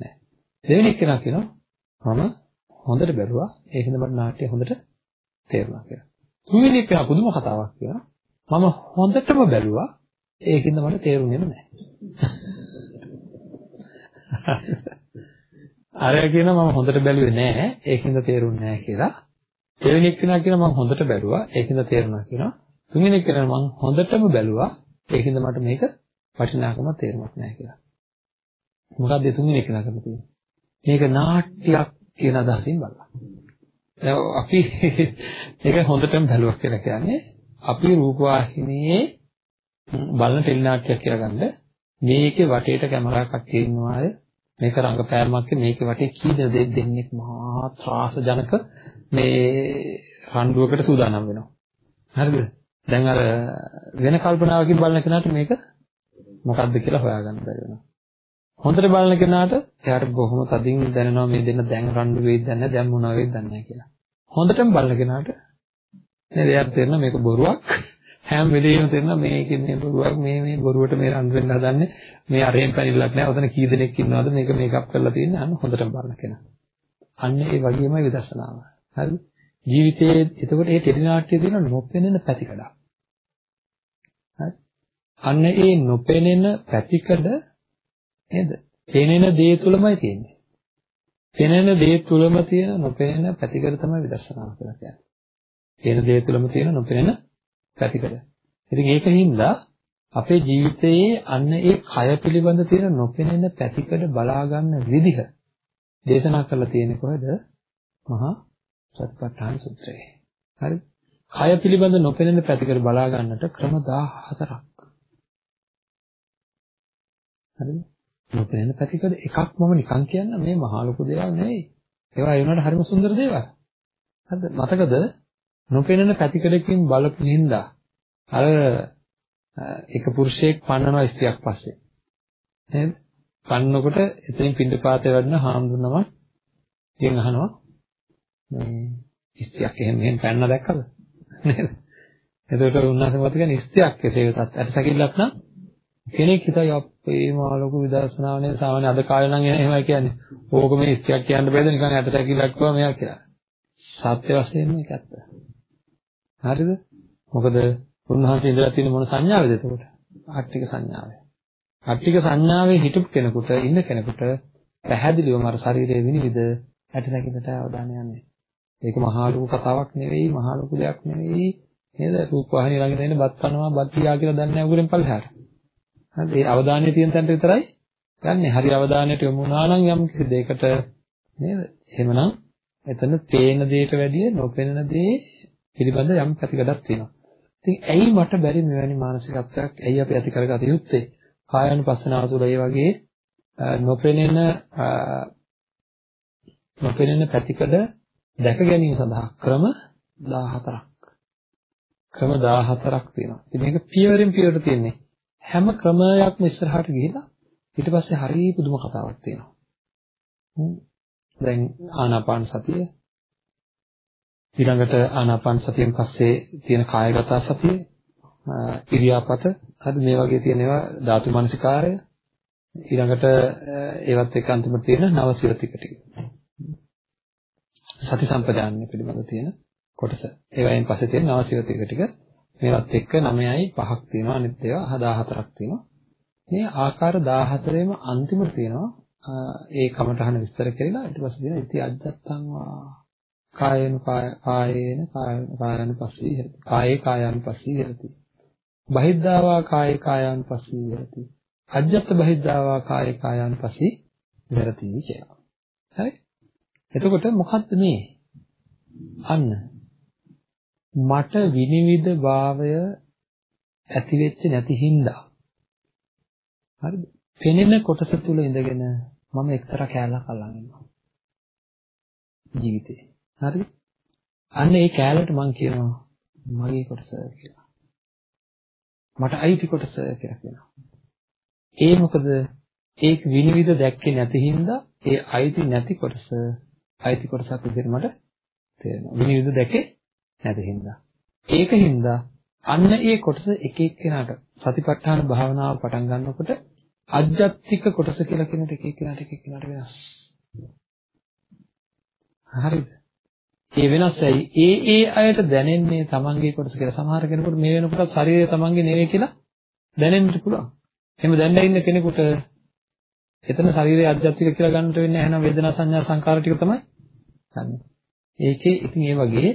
නැහැ. දෙවෙනි එක්කෙනා කියනවා මම හොඳට බැලුවා. ඒකෙන්ද මට නාට්‍ය හොඳට තේරුණා කියලා. තුන්වෙනි එක පුදුම කතාවක් කියලා. මම හොඳටම බැලුවා. ඒකෙන්ද මට තේරුණේම නැහැ. අරයා කියනවා මම හොඳට බැලුවේ නැහැ. ඒකෙන්ද තේරුන්නේ නැහැ කියලා. දෙවෙනි එක්කෙනා කියනවා මම හොඳට බැලුවා. ඒකින්ද තේරුණා කියනවා. තුන්වෙනි එක්කෙනා මම හොඳටම බැලුවා. ඒකින්ද මට මේක වටිනාකම තේරුමක් නැහැ කියලා. මොකක්ද තුන්වෙනි එක්කෙනා කරලා තියෙන්නේ? මේක නාට්‍යයක් කියන අදහසින් බලලා. දැන් අපි ඒක හොඳටම බැලුවා කියලා කියන්නේ අපි රූපවාහිනියේ බලන ටෙලිනාට්‍යයක් කියලා ගන්න. මේකේ වටේට කැමරා එකක් තියෙනවාය. මේක රංගපෑමක් මේකේ වටේ කී දෙනෙක් දෙන්නෙක් මහා ත්‍රාසජනක මේ රණ්ඩුවකට සූදානම් වෙනවා. හරිද? දැන් අර වෙන කල්පනාවකින් බලන කෙනාට මේක මොකද්ද කියලා හොයාගන්න බැරි වෙනවා. හොඳට බලන කෙනාට එයාට බොහොම තදින් දැනෙනවා මේ දෙන්න දැන් රණ්ඩු වෙයිද දන්නේ දැන් මොනවා වෙයිද දන්නේ නැහැ කියලා. හොඳටම බලන කෙනාට නේද එයාට තේරෙනවා මේක බොරුවක්. හැම වෙලේම තේරෙනවා මේකෙන් මේ බොරුවක් මේ මේ බොරුවට මේ රන් වෙන්න හදන්නේ මේ අරෙන් පැනිල්ලක් නැහැ ඔතන කී දෙනෙක් ඉන්නවද මේක මේකප් කරලා තියෙන්නේ අන්න හොඳටම බලන කෙනා. අන්න ඒ වගේමයි විදර්ශනාව. හරිද? ජීවිතයේ එතකොට මේ ටෙලිනාට්‍යයේ තියෙන නොපෙනෙන පැතිකඩක්. හරි? අන්න ඒ නොපෙනෙන පැතිකඩ නේද? පෙනෙන දේ තුලමයි තියෙන්නේ. පෙනෙන දේ තුලම තියෙන නොපෙනෙන පැතිකඩ තමයි විදර්ශනාව කියලා කියන්නේ. පෙනෙන දේ තුලම තියෙන නොපෙනෙන පැතිකඩ. ඉතින් ඒකින්ද අපේ ජීවිතයේ අන්න ඒ කය පිළිබඳ තියෙන නොපෙනෙන පැතිකඩ බලා ගන්න විදිහ දේශනා කරලා තියෙන්නේ කොහෙද? මහා සතිපට්ඨාන සූත්‍රයේ. හරි? කය පිළිබඳ නොපෙනෙන පැතිකඩ බලා ගන්නට ක්‍රම 14ක්. හරිද? නොපෙනෙන පැතිකඩ එකක් මම නිකන් කියන්න මේ මහා ලොකු දේවල් නෙවෙයි. ඒවා ඒ වුණාට හරිම සුන්දර දේවල්. හරිද? මතකද? නොපෙනෙන පැතිකඩකින් බලපු හින්දා අර එක පුරුෂයෙක් පන්නනවා ස්ත්‍රියක් පස්සේ. නේද? පන්නකොට එතනින් පිටපාතේ වැඩන හාමුදුරනම ගෙන් අහනවා මේ ස්ත්‍රියක් එහෙම මෙහෙම පැනන දැක්කද? නේද? එතකොට උන්වහන්සේ මත කියන්නේ ස්ත්‍රියක් කෙසේ වෙතත් ඇටසැකිල්ලක් නම් කෙනෙක් හිතයි අපේ මා ලොකු විදර්ශනාවනේ සාමාන්‍ය අද කාලේ නම් එහෙමයි කියන්නේ. ඕක මේ ස්ත්‍රියක් කියන්න බෑද නිකන් ඇටසැකිල්ලක් වුණා මෙයා කියලා. සත්‍ය වශයෙන්ම ඒක ඇත්ත. හරිද? මොකද උන්වහන්සේ ඉඳලා තියෙන මොන සංඥාවේද එතකොට? ආර්ථික සංඥාවේ. ආර්ථික සංඥාවේ හිටපු කෙනෙකුට ඉන්න කෙනෙකුට පැහැදිලිවම අර ශරීරයේ විනිවිද ඇටසැකිලට අවධානය යන්නේ. ඒක මහා ලොකු කතාවක් නෙවෙයි, මහා ලොකු දෙයක් නෙවෙයි. නේද? රූපවාහිනිය ළඟ ඉඳන් බත් කනවා, බත් පියා කියලා දන්නේ නැහැ උගුරෙන් පල්ලෙහාට. හරිද? ඒ අවධානය තියෙන තැනට විතරයි ගන්නෙ. හරි අවධානයට යොමු වුණා නම් යම් කිසි දෙයකට නේද? එහෙමනම් එතන පේන දෙයට වැඩිය නොපෙනෙන දේ පිළිබඳ යම් පැතිකඩක් තියෙනවා. ඉතින් ඇයි මට බැරි මෙවැනි මානසිකත්වයක් ඇයි අපි ඇති කරගත යුත්තේ? කායानुපස්සනාව තුළ ඒ වගේ නොපෙනෙන නොපෙනෙන පැතිකඩ දැක ගැනීම සඳහා ක්‍රම 14ක් ක්‍රම 14ක් තියෙනවා. ඉතින් මේක පියවරෙන් පියවරට තියෙන්නේ. හැම ක්‍රමයක්ම ඉස්සරහට ගිහිලා ඊට පස්සේ හරිය පුදුම කතාවක් තියෙනවා. දැන් ආනාපාන සතිය ඊළඟට ආනාපාන සතියෙන් පස්සේ තියෙන කායගත සතිය ඉරියාපත. හරි මේ වගේ තියෙන ඒවා ධාතු මනසිකාරය. ඊළඟට ඒවත් එක්ක අන්තිමට තියෙන නවසිරතික ටික සති සම්පදාන්නේ පිළිබඳ තියෙන කොටස. ඒවයින් පස්සේ තියෙන නවසිරතික ටික මේවත් එක්ක 9යි 5ක් තියෙනවා අනිත් ඒවා 14ක් තියෙනවා. මේ ආකාර 14ෙම අන්තිමට තියෙනවා. ඒ කමඨහන විස්තර කරලා ඊට පස්සේ තියෙන ඉති අජත්තං වා කායේන කායේන කායන පස්සී හරති. කායේ කායන පස්සී හරති. බහිද්ධාවා කායේ කායන පස්සී හරති. අජ්ජත් බහිද්ධාවා කායේ කායන පස්සී හරති කියලා. හරි? එතකොට මොකද්ද මේ? අන්න මට විනිවිද භාවය ඇති වෙච්ච නැති හින්දා හරිද? පෙනෙන කොටස තුල ඉඳගෙන මම එක්තරා කැලලක් අල්ලන් ඉන්නවා. ජීවිතේ. හරි? අන්න ඒ කෑල්ලට මම කියනවා මගේ කොටස කියලා. මට අයිති කොටස කියලා කියනවා. ඒ මොකද ඒක විනිවිද දැක්කේ නැති හින්දා ඒ අයිති නැති කොටස අයිති කොටසක් විදිහට මට තේරෙනවා. විනිවිද දැකේ නැති හින්දා. ඒක හින්දා අන්න ඒ කොටස එක එක්කෙනාට සතිපට්ඨාන භාවනාව පටන් ගන්නකොට අජ්ජත්තික කොටස කියලා කියන එක එක එක්කෙනාට එක එක්කෙනාට වෙනස්. හරිද? ඒ වෙනස්යි ඒ ඒ අයට දැනෙන්නේ තමන්ගේ කොටස කියලා. සමහර කෙනෙකුට මේ වෙනකොට ශරීරය තමන්ගේ නෙවෙයි කියලා දැනෙන්න පුළුවන්. එහෙම දැනලා ඉන්න කෙනෙකුට එතන ශරීරය අධ්‍යාත්මික කියලා ගන්නට වෙන්නේ නැහැ. එහෙනම් වේදනා සංඥා සංකාර ටික තමයි ගන්න. ඒකේ ඉතින් ඒ වගේ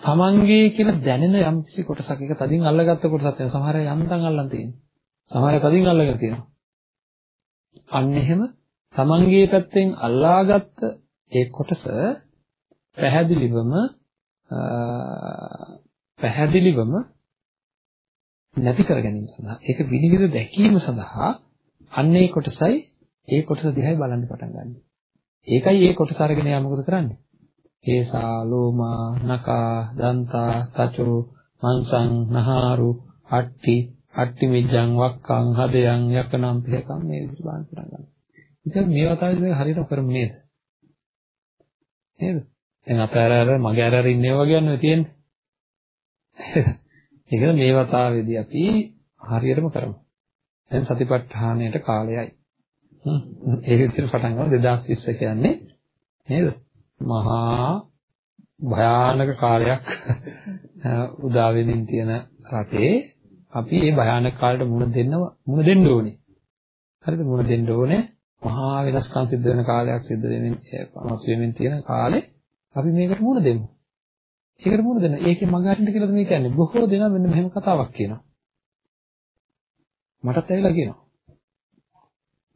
තමන්ගේ කියලා දැනෙන යම් කිසි කොටසක් එක තදින් අල්ලගත්ත කොටසක් තියෙනවා. සමහර අය යන්තම් අල්ලන් තියෙනවා. සමහර අය තදින් අල්ලගෙන තියෙනවා. අන්න එහෙම තමන්ගේ පැත්තෙන් අල්ලාගත්ත ඒ කොටස පැහැදිලිවම පැහැදිලිවම නැති කර ගැනීම සඳහා ඒක විනිවිද දැකීම සඳහා අන්න ඒ කොටසයි ඒ කොටස දිහායි බලන්න පටන් ගන්න. ඒකයි ඒ කොටස අරගෙන යා මොකද කරන්නේ? කේසා ලෝමා නකා දන්තා තචෝ මංසං නහාරු අට්ටි අට්ටි මිජ්ජං වක්කං හදයන් යකනම් පියකම් මේ විදිහට බලන්න පටන් ගන්නවා. ඉතින් මේ වතාවේ මේක හරියට කරමු නේද? නේද? දැන් අතෑර අර මගේ අර අර ඉන්නේ වගේ යනවා තියෙන්නේ. ඒක මේ වතාවේදී අපි හරියටම කරමු. දැන් සතිපට්ඨානයට කාලයයි. ඒක විතර පටන් ගමු 2020 කියන්නේ නේද? මහා භයානක කාලයක් උදා වෙමින් තියෙන රටේ අපි මේ භයානක කාලයට මුහුණ දෙන්නව මුහුණ දෙන්න ඕනේ. හරිද? මුහුණ දෙන්න ඕනේ. මහා වෙනස්කම් සිද්ධ වෙන කාලයක් සිද්ධ වෙමින් පමත් වෙමින් තියෙන කාලේ අපි මේකට මුහුණ දෙමු. ඒකට මුහුණ දෙන්න. ඒකේ මඟ හරින්න කියලාද මේ කියන්නේ? බොහෝ දෙනා මෙන්න මෙහෙම කතාවක් කියනවා. මටත් ඇවිල්ලා කියනවා.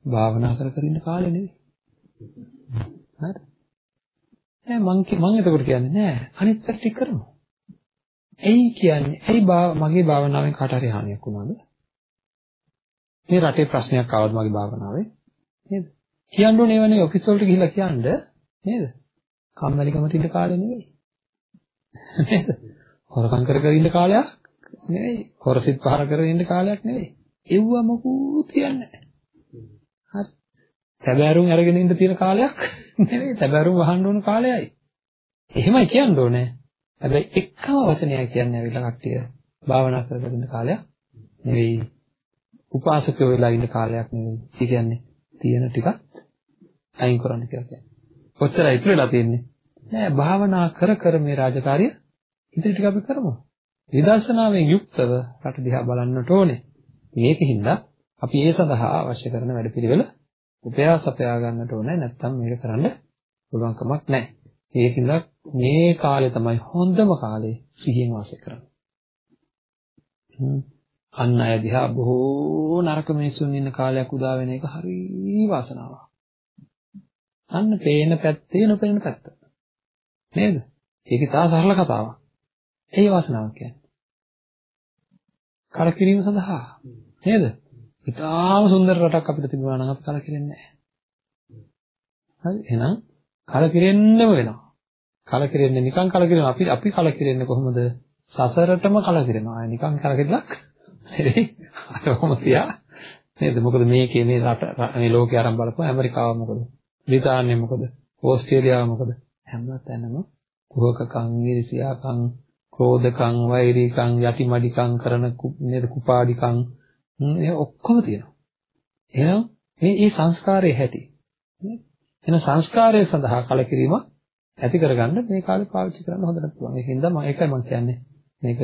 භාවනා කර කර ඉන්න කාලේ නෙවෙයි. හරි. නෑ මං මං එතකොට කියන්නේ නෑ අනිත් පැත්ත කරමු. ඇයි කියන්නේ? ඇයි මගේ භාවනාවෙන් කාට හරි හානියක් වුණාද? මේ රටේ ප්‍රශ්නයක් ආවද මගේ භාවනාවේ? නේද? කියන්න ඕනේ ඒවනේ ඔෆිස් වලට ගිහිල්ලා කියන්න නේද? කම්මැලිකම තියෙන කාලේ නෙවෙයි. නේද? හොරකම් කර කර ඉන්න කාලයක් නෙවෙයි. හොරසිට පහර කර ඉන්න කාලයක් නෙවෙයි. එව්ව මොකුත් කියන්නේ නැහැ. හරි. තැබෑරුම් අරගෙන ඉන්න තියෙන කාලයක් නෙවෙයි. තැබෑරුම් වහන්න ඕන කාලයයි. එහෙමයි කියන්න ඕනේ. හැබැයි එකම වචනයයි කියන්නේ ඇවිල්ලා කට්ටිය භාවනා කරගෙන ඉන්න කාලයක් නෙවෙයි. උපාසකයෝ වෙලා ඉන්න කාලයක් නෙවෙයි. ඒ කියන්නේ තියෙන ටිකත් අයින් කරන්න කියලා කියන්නේ. කොච්චර ඉතුරු වෙලා තියෙන්නේ? නෑ භාවනා කර කර මේ රාජකාරිය ඉතින් ටික අපි කරමු. විදර්ශනාවෙන් යුක්තව රට දිහා බලන්නට ඕනේ. මේකින්ද අපි ඒ සඳහා අවශ්‍ය කරන වැඩපිළිවෙල උපයාස අපයා ගන්නට ඕනේ. නැත්නම් මේක කරන්න පුළුවන් කමක් නැහැ. ඒකින්ද මේ කාලේ තමයි හොඳම කාලේ සිහියෙන් වාසය කරන්න. අන් අය දිහා බොහෝ නරක මිනිසුන් ඉන්න කාලයක් උදා වෙන එක හරි වාසනාවක්. අන්න පේන පැත්තේ නොපේන පැත්ත. නේද? ඒකේ තා සරල කතාවක්. ඒ වාසනාවක් කියන්නේ. කලකිරීම සඳහා නේද? ඉතාම සුන්දර රටක් අපිට තිබුණා නම් අපි කලකිරෙන්නේ නැහැ. හරි එහෙනම් කලකිරෙන්නම වෙනවා. කලකිරෙන්නේ නිකන් කලකිරෙනවා. අපි අපි කලකිරෙන්නේ කොහොමද? සසරටම කලකිරෙනවා. ආය නිකන් කලකිරලක් නෙවෙයි. අර කොහොම තියා නේද? මොකද මේකේ මේ රට මේ ලෝකේ ආරම්භ බලපුවා ඇමරිකාව මොකද? බ්‍රිතාන්‍ය මොකද? ඕස්ට්‍රේලියාව මොකද? හැම තැනම කුහකකම්, ඊර්ෂ්‍යාකම්, ක්‍රෝධකම්, වෛරීකම්, යටිමඩිකම් කරන නේද කුපාඩිකම් මේ ඔක්කොම තියෙනවා. එහෙනම් මේ මේ සංස්කාරයේ හැටි. එහෙනම් සංස්කාරය සඳහා කලකිරීම ඇති කරගන්න මේ කාලේ පාවිච්චි කරන්න හොඳට පුළුවන්. ඒකින්ද මම ඒකයි මම කියන්නේ. මේක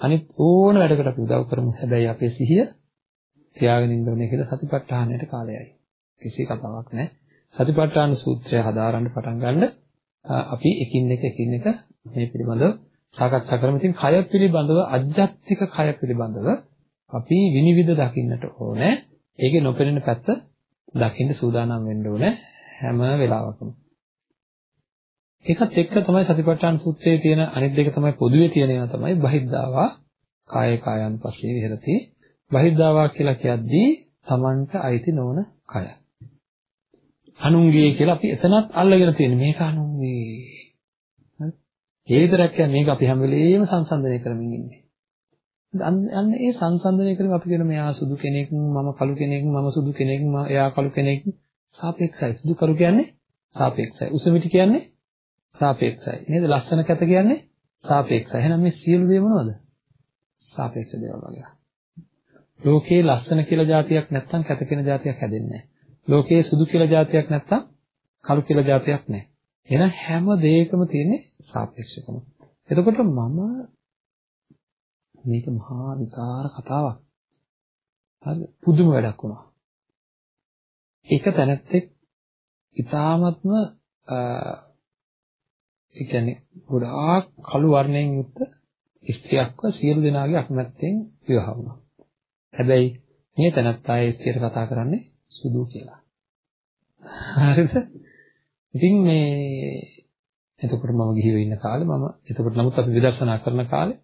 අනිත් ඕන වැඩකට අපි උදව් කරමු. හැබැයි අපේ සිහිය තියාගෙන ඉන්න ඕනේ කියලා සතිපට්ඨානයට කාලයයි. කිසි කතාවක් නැහැ. සතිපට්ඨාන සූත්‍රය හදාරන්න පටන් ගන්න අපි එකින් එක එකින් එක මේ පිළිබඳව සාකච්ඡා කරමු. ඉතින් කය පිළිබඳව අජ්ජත්තික කය පිළිබඳව අපි විනිවිද දකින්නට ඕනේ. ඒකේ නොපෙනෙන පැත්ත දකින්න සූදානම් වෙන්න ඕනේ හැම වෙලාවකම. ඒකත් එක්ක තමයි සතිපට්ඨාන සූත්‍රයේ තියෙන අනිත් දෙක තමයි පොදුවේ තියෙන ඒවා තමයි බහිද්ධාවා කාය කායන් පස්සේ විහෙරති. බහිද්ධාවා කියලා කියද්දී Tamanට අයිති නොවන කය. අනුන්ගේ කියලා අපි එතනත් අල්ලගෙන තියෙන මේක අනුන්ගේ. හරි? ඒ විතරක් කියන්නේ මේක අපි හැම වෙලේම සංසන්දනය කරමින් ඉන්නේ. අන්න ඒ සංසන්දනය කරමින් අපි කියන මෙයා සුදු කෙනෙක් මම කළු කෙනෙක් මම සුදු කෙනෙක් එයා කළු කෙනෙක් සාපේක්ෂයි. සුදු කළු කියන්නේ සාපේක්ෂයි. උස මිටි කියන්නේ සාපේක්ෂයි. නේද? ලස්සන කැත කියන්නේ සාපේක්ෂයි. එහෙනම් මේ සියලු දේ මොනවද? සාපේක්ෂ දේවල් වගේ. ලෝකේ ලස්සන කියලා જાතියක් නැත්නම් කැත කියන જાතියක් හැදෙන්නේ නැහැ. ලෝකයේ සුදු කියලා જાතියක් නැත්තම් කළු කියලා જાතියක් නැහැ. එහෙනම් හැම දෙයකම තියෙන සාපේක්ෂකම. එතකොට මම මේක මහා විකාර කතාවක්. හරි පුදුම වැඩක් වුණා. ඒක තැනැත්තෙක් ඉතාමත්ම ඒ කියන්නේ ගොඩාක් කළු වර්ණයෙන් යුක්ත ස්ත්‍රියක්ව සියලු දෙනාගේ අකමැත්තෙන් විවාහ වුණා. හැබැයි මේ තැනත්තා ඒ ස්ත්‍රියට කතා කරන්නේ සුදු කියලා. හරිද? ඉතින් මේ එතකොට මම ගිහිව ඉන්න කාලේ මම එතකොට නමුත් අපි විදර්ශනා කරන කාලේ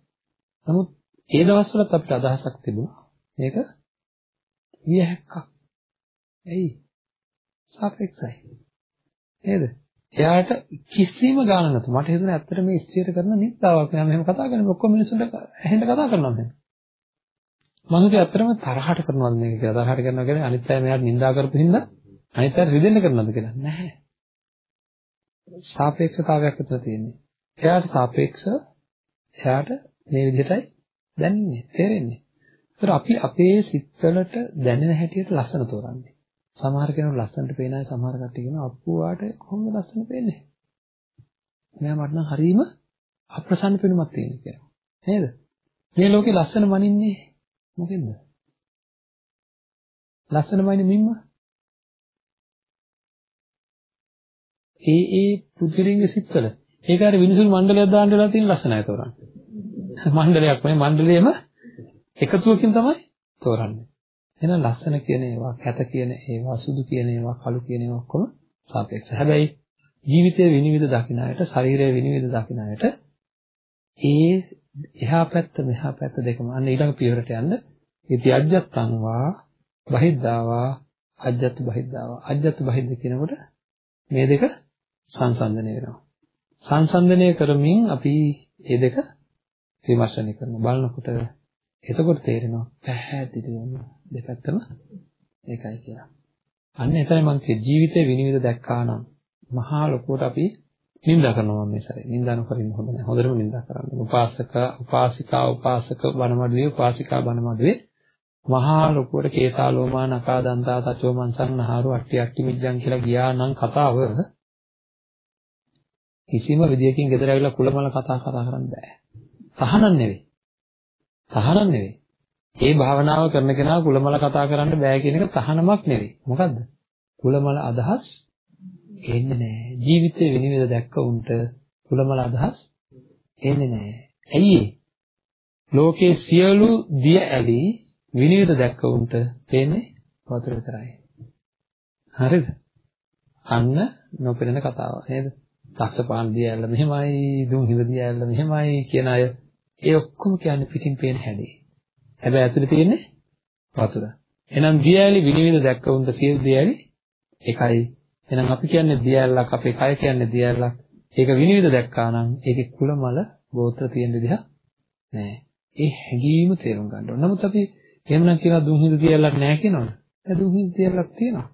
නමුත් ඒ දවස්වලත් අපිට අදහසක් තිබුණා මේක විය හැක්කක්. ඇයි? සාපේක්ෂයි. නේද? එයාට කිසිම ගාණ නැතු. මට හිතුණා ඇත්තට මේ ස්ත්‍රියට කරන නින්දාවක් නෑ. මෙහෙම කතා කරන්නේ ඔක්කොම මිනිස්සුන්ට ඇහෙන්න කතා කරනවා මෙහෙම. මම හිතුවේ ඇත්තටම තරහට කරනවද මේක කියලා. තරහට කරනවා කියන්නේ අනිත් අය මෙයාට නින්දා කරපු හින්දා අනිත් අය රිදෙන්න කරනවද කියලා. නැහැ. සාපේක්ෂතාවයක් විතර තියෙන්නේ. එයාට සාපේක්ෂව එයාට මේ විදිහටයි දැනෙන්නේ, තේරෙන්නේ. ඒතර අපි අපේ සිත්වලට දැනෙන හැටියට ලස්සන තෝරන්නේ. සමහර කෙනෙකුට ලස්සනට පේන අය සමහර කට්ටිය කියනවා අප්පුවාට කොහොමද ලස්සන පේන්නේ? මෙයා මට නම් හරීම අප්‍රසන්න පෙනුමක් තියෙන කියලා. නේද? මේ ලෝකේ ලස්සන මනින්නේ මොකෙන්ද? ලස්සන මනින්නේ මින්ම? ඒ ඒ පුදුලින්ගේ සිත්වල ඒක හරි විනිසුරු මණ්ඩලයක් දාන්න වෙලා තියෙන ලස්සන අය තෝරන්නේ. මණ්ඩලයක් නෙමෙයි මණ්ඩලයේම එකතුවකින් තමයි තෝරන්නේ. එහෙනම් ලස්සන කියන ඒවා, කැත කියන ඒවා, සුදු කියන ඒවා, කළු කියන ඒවා ඔක්කොම සාපේක්ෂයි. හැබැයි ජීවිතයේ විනිවිද දකින්න අයට, ශරීරයේ විනිවිද දකින්න අයට ඒ එහා පැත්ත මෙහා පැත්ත දෙකම. අන්න ඊළඟ පියවරට යන්න. ඉති අජ්ජත්තං වා බහිද්ධාවා අජ්ජත් බහිද්ධාවා අජ්ජත් බහිද්ධ කියනකොට මේ දෙක සංසන්දනය වෙනවා. සංසන්දනය කරමින් අපි මේ දෙක විමර්ශනය කරනවා. බලනකොට එතකොට තේරෙනවා පැහැදිලිවම දෙපැත්තම ඒකයි කියලා. අන්න එතනයි මම කිය ජීවිතේ විනිවිද දැක්කා නම් මහා ලොකුවට අපි නිඳා කරනවා මේ සැරේ. නිඳා නොකර ඉන්න හොඳ නැහැ. හොඳටම නිඳා කරන්න. උපාසක, උපාසිකා, උපාසක බණමඩුවේ, උපාසිකා බණමඩුවේ මහා ලොකුවට කේසා ලෝමා නකා දන්තා තචෝ මන්සන් නහාරු අට්ටි අට්ටි මිජ්ජන් කියලා ගියා නම් කතාව කිසිම විදියකින් ගෙදර ඇවිල්ලා කුලමල කතා කතා කරන්න බෑ. තහනම් නෙවෙයි. තහනම් නෙවෙයි. ඒ භාවනාව කරන කෙනා කුලමල කතා කරන්න බෑ කියන එක තහනමක් නෙවෙයි. මොකද්ද? කුලමල අදහස් එන්නේ නැහැ. ජීවිතේ විනිවිද දැක්ක උන්ට කුලමල අදහස් එන්නේ නැහැ. ඇයි ලෝකේ සියලු දිය ඇලි විනිවිද දැක්ක උන්ට පේන්නේ වතුර විතරයි. හරිද? අන්න නොපෙනෙන කතාව නේද? දක්ෂපාන දිය ඇල්ල මෙහෙමයි, දුම් හිඳ දිය ඇල්ල මෙහෙමයි කියන අය ඒ ඔක්කොම කියන්නේ පිටින් පේන හැඩේ. හැබැයි ඇතුලේ තියෙන්නේ වතුර. එහෙනම් දියඇලි විනිවිද දැක්ක උන්ද සියලු දියඇලි එකයි. එහෙනම් අපි කියන්නේ දියඇල්ලක් අපේ කය කියන්නේ දියඇල්ලක්. ඒක විනිවිද දැක්කා නම් ඒකේ කුලමල ගෝත්‍ර තියෙන විදිහ නෑ. ඒ හැඟීම තේරුම් ගන්න ඕන. නමුත් අපි එහෙමනම් කියනවා දුන්හිඳ දියඇල්ලක් නෑ කියනවනේ. ඒ දුන්හිඳ දියඇල්ලක් තියෙනවා.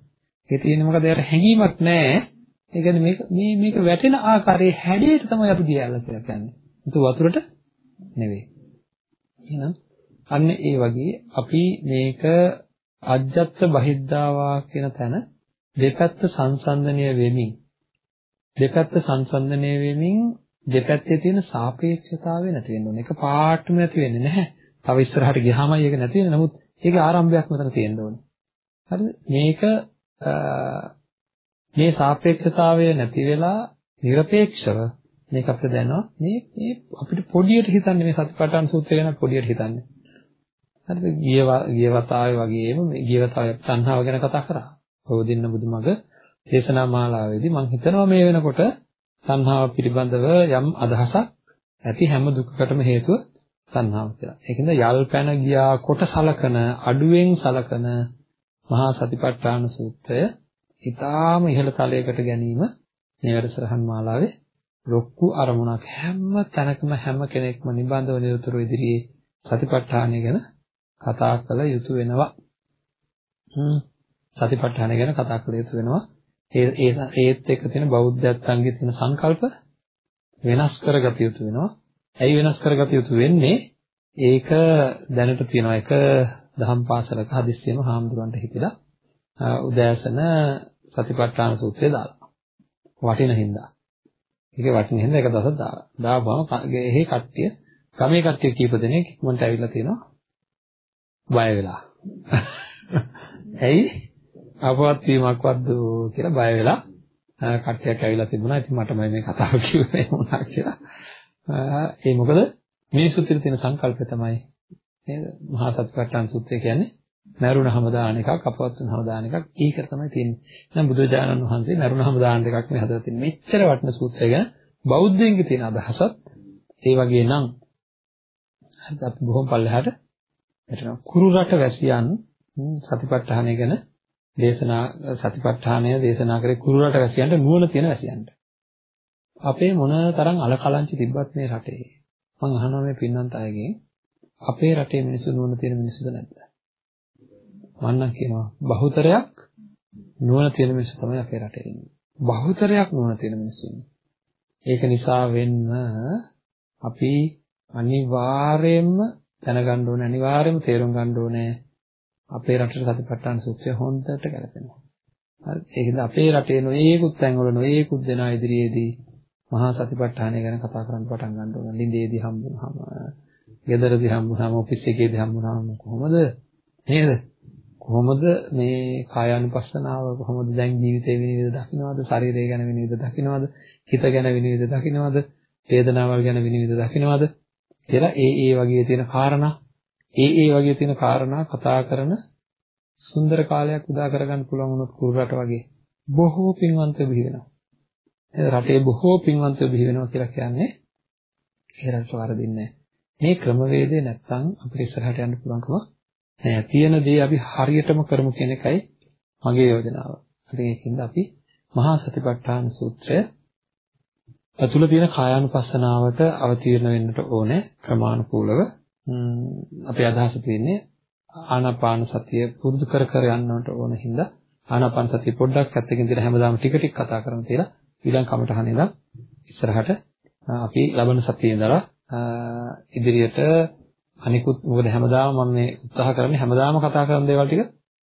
ඒ තියෙන්නේ මොකද? ඒකට හැඟීමක් නෑ. ඒ කියන්නේ මේක මේ මේක වැටෙන ආකාරයේ හැඩයට තමයි අපි දියඇල්ල කියලා කියන්නේ. ඒක වතුරට නෙවෙයි. එහෙනම් අන්න ඒ වගේ අපි මේක අජ්ජත් බහිද්ධාවා කියන තැන දෙපැත්ත සංසන්දනය වෙමින් දෙපැත්ත සංසන්දනය වෙමින් දෙපැත්තේ තියෙන සාපේක්ෂතාවය නැති වෙන්න ඕනේ. එක පාටම නැති වෙන්නේ නැහැ. තව ඉස්සරහට ගියාමයි ඒක නැති වෙන්නේ. නමුත් ඒකේ ආරම්භයක් මෙතන තියෙන්න ඕනේ. හරිද? මේක මේ සාපේක්ෂතාවය නැති වෙලා নিরপেক্ষව මේක අපිට දැනනවා. මේ මේ අපිට පොඩියට හිතන්නේ මේ සතිපට්ඨාන සූත්‍රය ගැන පොඩියට හිතන්නේ. හරිද? ගිය ගිය වතාවේ වගේම මේ ගිය වතාවේ තණ්හාව ගැන කතා කරා. බෝධින්න බුදුමග දේශනා මාලාවේදී මම හිතනවා මේ වෙනකොට තණ්හාව පිළිබඳව යම් අදහසක් ඇති හැම දුකකටම හේතුව තණ්හාව කියලා. ඒකින්ද යල් පැන ගියා කොට සලකන අඩුවෙන් සලකන මහා සතිපට්ඨාන සූත්‍රය ඊටාම ඉහළ තලයකට ගැනීම මේ වැඩසටහන් මාලාවේ ලොකු අරමුණක් හැම තැනකම හැම කෙනෙක්ම නිබඳව නිරතුරු ඉදිරියේ සතිපට්ඨානය ගැන කතා කළ යුතු වෙනවා. හ්ම් සතිපට්ඨානය ගැන කතා කළ යුතු වෙනවා. ඒ ඒ ඒත් එක්ක තියෙන බෞද්ධත්වයේ තියෙන සංකල්ප වෙනස් කරගත යුතු වෙනවා. ඇයි වෙනස් කරගත යුතු වෙන්නේ? ඒක දැනට තියෙනවා එක දහම් පාසලක හදිස්සියම හාමුදුරන්ට හිතිලා උදෑසන සතිපට්ඨාන සූත්‍රය දාලා. වටින හින්දා. ඒකේ වටින හින්දා එක දවසක් දාලා. දාපුවම එහි කට්ටිය ගමේ කට්ටිය කීප දෙනෙක් ඉක්මනට ඇවිල්ලා තියෙනවා. බය වෙලා. ඇයි? අපවත් වීමක්වත් කියලා බය වෙලා කට්ටියක් ඇවිල්ලා තිබුණා. ඉතින් මට මේ කතාව කිව්වේ වුණා කියලා. ඒ මොකද මිනිස්සු තුළ තියෙන සංකල්පය තමයි නේද? මහා සතිපට්ඨාන සූත්‍රය කියන්නේ මරුණහම දාන එකක් අපවත් වුණහම දාන එකක් ඒක තමයි තියෙන්නේ. දැන් බුදුරජාණන් වහන්සේ මරුණහම දාන දෙකක් මේ හදලා තියෙන්නේ. මෙච්චර වටින සූත්‍රය ගැන බෞද්ධයන්ගේ තියෙන අදහසත් ඒ වගේ නම් හරි අපි බොහොම පල්ලෙහාට වැටෙනවා. කුරු රට වැසියන් සතිපට්ඨානය ගැන දේශනා සතිපට්ඨානය දේශනා කරේ කුරු රට වැසියන්ට නුවණ තියෙන වැසියන්ට. අපේ මොන තරම් අලකලංචි තිබ්බත් මේ රටේ මම අහනවා මේ පින්නන්ත අයගෙන් අපේ රටේ මිනිස්සු නුවණ තියෙන මිනිස්සුද නැද්ද? මන්නම් කියනවා බහුතරයක් නුවණ තියෙන මිනිස්සු තමයි අපේ රටේ ඉන්නේ. බහුතරයක් නුවණ තියෙන මිනිස්සු ඉන්නේ. ඒක නිසා වෙන්න අපි අනිවාර්යයෙන්ම දැනගන්න ඕනේ අනිවාර්යයෙන්ම තේරුම් ගන්න ඕනේ අපේ රටේ සතිපට්ඨාන සූත්‍රය හොඳට ගැලපෙනවා. හරි ඒකද අපේ රටේ නොයේකුත් තැන්වල නොයේකුත් දෙනා ඉදිරියේදී මහා සතිපට්ඨානය ගැන කතා කරන්න පටන් ගන්න ඕන. ලිඳේදී හම්බුනහම, ගෙදරදී හම්බුනහම, ඔෆිස් එකේදී හම්බුනහම කොහොමද? නේද? කොහොමද මේ කායානුපස්සනාව කොහොමද දැන් ජීවිතේ විනිවිද දකින්නවද? ශරීරය ගැන විනිවිද දකින්නවද? හිත ගැන විනිවිද දකින්නවද? වේදනාවල් ගැන විනිවිද දකින්නවද? කියලා ඒ ඒ වගේ තියෙන කාරණා ඒ ඒ වගේ තියෙන කාරණා කතා කරන සුන්දර කාලයක් උදා කරගන්න පුළුවන් වුණොත් කුරුරට වගේ බොහෝ පින්වන්තයෝ බිහි වෙනවා. රටේ බොහෝ පින්වන්තයෝ බිහි වෙනවා කියලා කියන්නේ ඒ රට වරදින්නේ මේ ක්‍රමවේදය නැත්තම් අපිට ඉස්සරහට යන්න පුළුවන්කම නෑ. තියෙන දේ අපි හරියටම කරමු කියන එකයි මගේ යෝජනාව. ඉතින් ඒකින්ද අපි මහා සතිපට්ඨාන සූත්‍රය අතුල තියෙන කායානුපස්සනාවට අවතීර්ණ වෙන්නට ඕනේ ක්‍රමානුකූලව. අපේ අදහස තියෙන්නේ ආනාපාන සතිය පුරුදු කර කර යන්නට ඕන හින්දා ආනාපාන සතිය පොඩ්ඩක් පැත්තකින් දාලා හැමදාම ටික ටික කතා කරමු කියලා ඊළඟ කමටහන ඉඳන් ඉස්සරහට අපි ලබන සතියේ ඉඳලා ඉදිරියට අනිකුත් මොකද හැමදාම මම මේ උත්සාහ කරන්නේ හැමදාම කතා කරන දේවල් ටික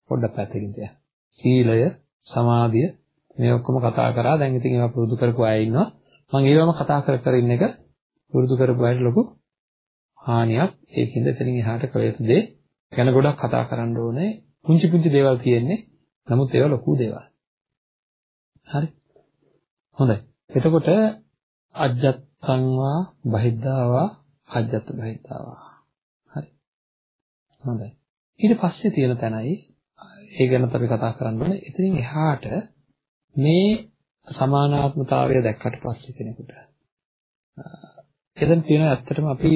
පොඩ්ඩක් පැත්තකින් තියන්න. සීලය, සමාධිය මේ ඔක්කොම කතා කරා. දැන් ඉතින් ඒවා පුරුදු කරපු අය ඉන්නවා. මම ඒවම කතා කර කර ඉන්න එක පුරුදු කරපු අයට ලොකු හානියක්. ඒකින්ද එතනින් එහාට කළ යුතු දේ ගැන ගොඩක් කතා කරන්න ඕනේ. පුංචි පුංචි දේවල් තියෙන්නේ. නමුත් ඒවා ලොකු දේවල්. හරි. හොඳයි. එතකොට අජත්තංවා බහිද්ධාවා අජත්ත බහිද්ධාවා. හරි. හොඳයි. ඊට පස්සේ තියෙන තැනයි ඒ ගැන අපි කතා කරන්න ඕනේ. එතනින් එහාට මේ සමානාත්මතාවය දැක්කට පස්සේ කෙනෙකුට එතන තියෙන ඇත්තටම අපි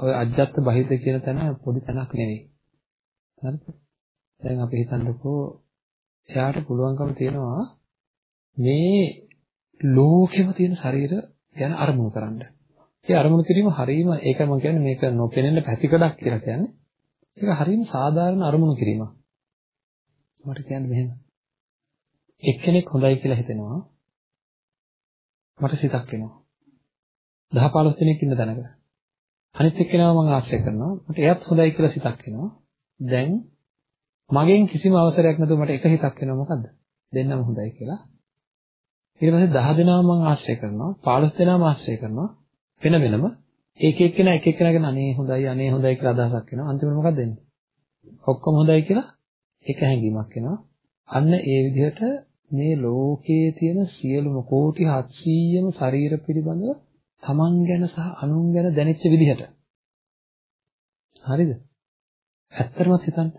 ඔය අජත්ත බහිද්ද කියන තැන පොඩි තැනක් නෙවෙයි. හරිද? දැන් අපි හිතන්නකෝ එයාට පුළුවන්කම තියෙනවා මේ ලෝකෙම තියෙන ශරීර ගැන අරමුණු කරන්න. ඒ අරමුණු කිරීම හරීම ඒක මම කියන්නේ මේක නොපෙනෙන පැතිකඩක් කියලා කියන්නේ. ඒක හරීම සාධාරණ අරමුණු කිරීමක්. මට කියන්න මෙහෙම. එක්කෙනෙක් හොඳයි කියලා හිතෙනවා. මට සිතක් එනවා. 10 15 දෙනෙක් ඉන්න තැනක. අනිත් එක්කෙනාව මම ආශ්‍රය කරනවා. මට එයත් හොඳයි කියලා සිතක් එනවා. දැන් මගෙන් කිසිම අවසරයක් නැතුව මට එක හිතක් එනවා මොකද්ද? දෙන්නම හොඳයි කියලා. ඊට පස්සේ 10 දෙනාම මම ආශ්‍රය කරනවා 15 දෙනාම ආශ්‍රය කරනවා වෙන වෙනම එක එක්කෙනා එක එක්කෙනාගෙන අනේ හොඳයි අනේ හොඳයි කියලා අදහසක් එනවා අන්තිමට මොකක්ද වෙන්නේ ඔක්කොම හොඳයි කියලා එක හැඟීමක් එනවා අන්න ඒ විදිහට මේ ලෝකයේ තියෙන සියලුම කෝටි 700ම ශරීර පිළිබඳව තමන් ගැන සහ අනුන් ගැන දැනෙච්ච විදිහට හරිද ඇත්තටම හිතන්න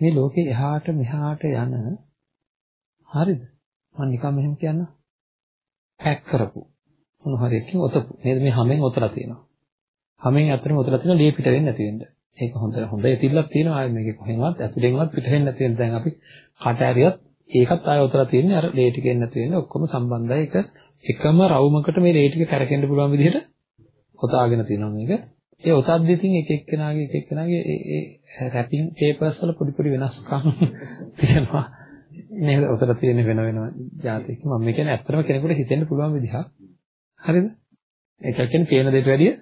මේ ලෝකේ එහාට මෙහාට යන හරිද මම නිකන් මෙහෙම කියන්නම්. පැක් කරපු මොන හරි එකකින් ඔතපු. නේද මේ හැමෙන් ඔතලා තියෙනවා. හැමෙන් අතරම ඔතලා තියෙනවා ලේ පිට වෙන්නේ නැති වෙන්න. ඒක හොඳ හොඳ ඇතිල්ලක් තියෙනවා. ආයේ මේකේ කොහෙන්වත් ඇතුලෙන්වත් පිට වෙන්නේ නැති වෙන දැන් අපි කට ඇරියත් ඒකත් ආයෙ ඔතලා තියෙන්නේ අර ලේ ටික එන්නේ නැති වෙන්න ඔක්කොම සම්බන්ධයි. ඒක එකම රවුමකට මේ ලේ ටික කැරකෙන්න පුළුවන් විදිහට ඔතාගෙන තියෙනවා මේක. ඒ ඔතද්දි තින් එක එක්කෙනාගේ එක එක්කෙනාගේ ඒ ඒ රැපින් පේපර්ස් වල පොඩි පොඩි වෙනස්කම් තියෙනවා. නේද? උතර තියෙන වෙන වෙන જાතික. මම මේ කියන්නේ ඇත්තටම කෙනෙකුට හිතෙන්න පුළුවන් විදිහක්. හරිද? ඒක කියන්නේ පේන දෙයට වැඩිය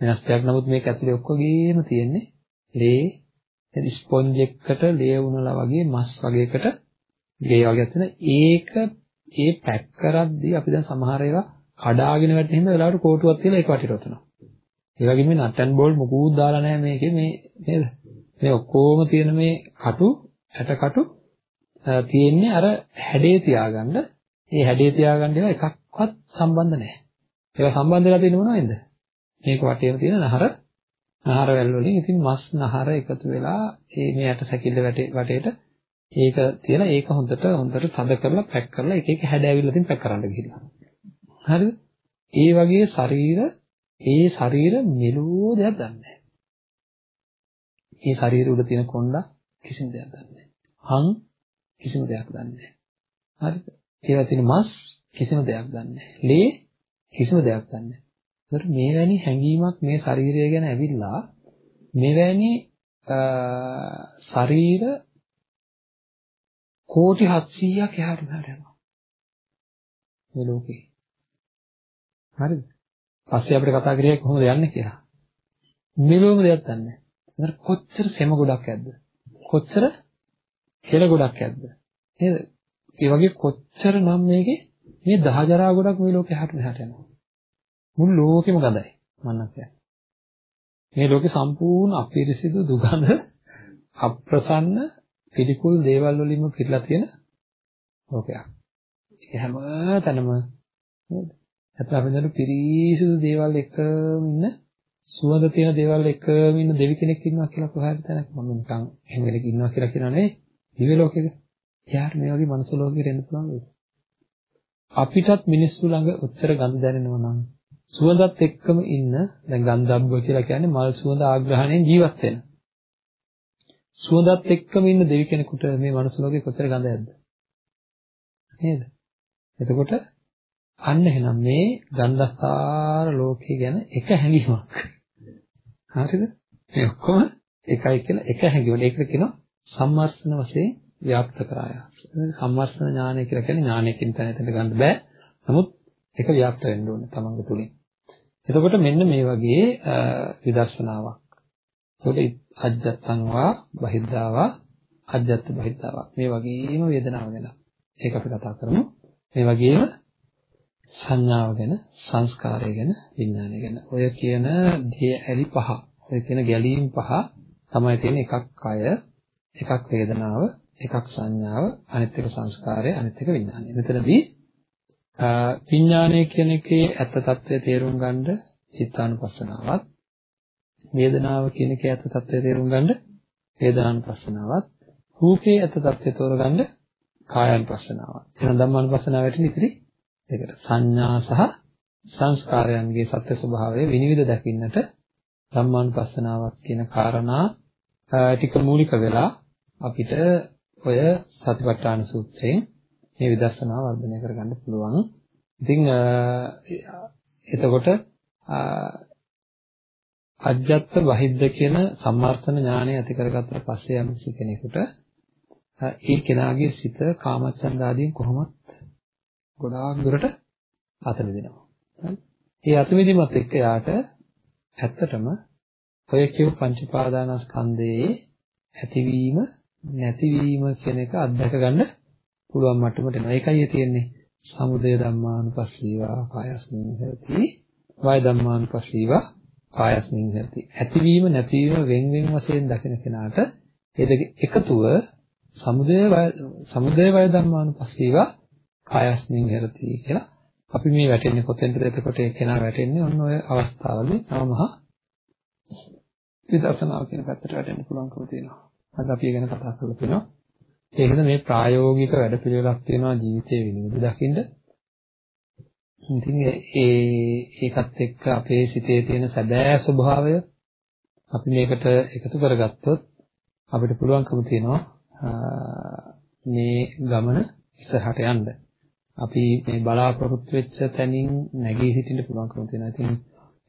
වෙනස් දෙයක්. නමුත් මේක ඇතුලේ ඔක්කොගේම තියෙන්නේ ලේ ස්පොන්ජ් එකකට ලේ වුණලා වගේ මස් වගේකට ගේ වගේ තියෙන ඒක ඒ පැක් කරද්දී අපි දැන් සමහර ඒවා කඩාගෙන වැටෙන හින්දා වෙලාවට කෝටුවක් තියලා ඒක වටේට ඔතනවා. ඒ වගේම මේ නට් ඇන්ඩ් බෝල් මොකුත් දාලා නැහැ මේකේ මේ නේද? මේ ඔක්කොම තියෙන මේ කටු ඇට කටු තියෙන්නේ අර හැඩේ තියාගන්න මේ හැඩේ තියාගන්න ඒවා එකක්වත් සම්බන්ධ නැහැ. ඒවා සම්බන්ධ වෙලා තියෙන්නේ මොනවෙන්ද? මේක වටේම තියෙන නහර නහර වැල් වලින් ඉතින් මස් නහර එකතු වෙලා මේ මේ යට සැකිල්ල වටේට ඒක තියලා ඒක හොඳට හොඳට තද කරලා පැක් කරලා එක එක හැඩ ඇවිල්ලා තින් පැක් කරන්න ගිහිල්ලා. හරිද? ඒ වගේ ශරීර ඒ ශරීර මෙලෝ දෙයක් දන්නේ නැහැ. ඒ ශරීර උඩ තියෙන කොණ්ඩා කිසිම දෙයක් දන්නේ නැහැ. හං කිසිම දෙයක් දන්නේ නැහැ. හරිද? ඒවා තියෙන මස් කිසිම දෙයක් දන්නේ නැහැ. ලේ කිසිම දෙයක් දන්නේ නැහැ. ඒතර මේවැනි හැඟීමක් මේ ශරීරය ගැන ඇවිල්ලා මෙවැනි ශරීර කෝටි 700ක් එහාට මෙහාට යනවා. මේ ලෝකේ. හරිද? පස්සේ අපිට කතා කරේ කොහොමද යන්නේ කියලා. මෙලොවම දෙයක් දන්නේ නැහැ. කොච්චර සෙම ගොඩක් ඇද්ද? කොච්චර කෙල ගොඩක් ඇද්ද? නේද? ඒ වගේ කොච්චර නම් මේකේ මේ දහජරා ගොඩක් මේ ලෝකේ හැට මෙහාට යනවා. මුළු ලෝකෙම ගඳයි මන්නම් කියන්නේ. මේ ලෝකේ සම්පූර්ණ අපිරිසිදු දුගඳ අප්‍රසන්න පිළිකුල් දේවල් වලින්ම පිරලා තියෙන ලෝකයක්. ඒක හැම තැනම නේද? නැත්නම් අපි දන්න පිරිසිදු දේවල් එකම ඉන්න සුවඳ තියෙන දේවල් එකම ඉන්න දෙවි කෙනෙක් ඉන්නවා කියලා කොහොමද තැනක මම නිකන් එහෙම කෙනෙක් ඉන්නවා කියලා කියනවා නෙවෙයි. දිව්‍ය ලෝකෙක. එයාට මේ වගේ මනුස්ස ලෝකෙට එන්න පුළුවන් වේද? අපිටත් මිනිස්සු ළඟ උත්තර ගඳ දැනෙනවා නම් සුවඳත් එක්කම ඉන්න දැන් ගන්ධබ්බ කියලා කියන්නේ මල් සුවඳ ආග්‍රහණයෙන් ජීවත් වෙන. සුවඳත් එක්කම ඉන්න දෙවි කෙනෙකුට මේ මනුස්ස ලෝකේ කොච්චර ගඳ ඇද්ද? නේද? එතකොට අන්න එහෙනම් මේ ගන්ධසාර ලෝකය ගැන එක හැඟීමක්. හරිද? මේ ඔක්කොම එකයි කියලා එක හැඟීමක්. ඒකට කියනවා සම්මර්ෂණ වශයෙන් ව්‍යාප්ත කරාය. සම්මර්ෂණ ඥානය කියලා කියන්නේ ඥානයකින් තැනට ගන්න බෑ. නමුත් ඒක ව්‍යාප්ත වෙන්න ඕනේ තමන්ගේ තුලින්. එතකොට මෙන්න මේ වගේ විදර්ශනාවක්. ඒකට අජ්ජත්තං වා බහිද්ධාවා අජ්ජත් බහිද්ධාවා. මේ වගේම වේදනාව ගැන. ඒක අපි කතා කරමු. මේ වගේම සංඥාව ගැන, සංස්කාරය ගැන, විඥානය ගැන. ඔය කියන දිය ඇලි පහ, ඔය කියන ගැලීම් පහ තමයි තියෙන එකක් කය, එකක් වේදනාව, එකක් සංඥාව, අනිත් එක සංස්කාරය, අනිත් එක විඥානය. මෙතනදී විඥානය කියන එකේ ඇත්ත తත්වය තේරුම් ගන්න චිත්තානුපස්සනාවත් වේදනාව කියන එකේ ඇත්ත తත්වය තේරුම් ගන්න වේදනානුපස්සනාවත් රූපේ ඇත්ත తත්වය තෝරගන්න කායાનුපස්සනාවත්. එහෙනම් ධම්මානුපස්සනාවට ඉතිරි දෙකට සංඥා සහ සංස්කාරයන්ගේ සත්‍ය ස්වභාවය විනිවිද දකින්නට ධම්මානුපස්සනාවත් කියන කාරණා ටික මූලික වෙලා අපිට ඔය සතිපට්ඨාන සූත්‍රයෙන් මේ විදර්ශනා වර්ධනය කරගන්න පුළුවන්. ඉතින් එතකොට අජ්ජත් බහිද්ද කියන සම්මාර්ථන ඥානය ඇති කරගත්තට පස්සේ යම් කෙනෙකුට ඒ කෙනාගේ සිත කාමච්ඡන්ද ආදීන් කොහොමත් ගොඩාක් දුරට අතමිදෙනවා. ඒ අතමිදීමත් එක්ක යාට ඇත්තටම ඔය කියපු පංච පාදානස්කන්ධයේ ඇතිවීම නැතිවීම කියන එක අත්දැක ගන්න පුළුවන් මට්ටමට එනවා. ඒකයි තියෙන්නේ. සමුදය ධම්මානුපස්සීවා කායස්මින් හේති. වය ධම්මානුපස්සීවා කායස්මින් හේති. ඇතිවීම නැතිවීම වෙන් වෙන් වශයෙන් දකින කෙනාට ඒ දෙක එකතුව සමුදය සමුදය වය ධම්මානුපස්සීවා කායස්මින් හේති කියලා අපි මේ වැටෙන්නේ කොතෙන්ද එතකොට ඒ කෙනා වැටෙන්නේ ඔන්න ඔය අවස්ථාවලදී නවමහ විදර්ශනාව කියන පැත්තට වැටෙන්න පුළුවන්කම තියෙනවා. අද අපි ගැන කතා කරලා තියෙනවා. ඒකද මේ ප්‍රායෝගික වැඩපිළිවෙලක් තියෙනවා ජීවිතයේ විනිවිද දකින්න. ඉතින් ඒ ඒකත් එක්ක අපේ සිතේ තියෙන සැබෑ ස්වභාවය අපි මේකට එකතු කරගත්තොත් අපිට පුළුවන්කම තියෙනවා මේ ගමන ඉස්සරහට යන්න. අපි මේ බලාපොරොත්තු වෙච්ච තැනින් නැගී සිටින්න පුළුවන්කම තියෙනවා. ඉතින්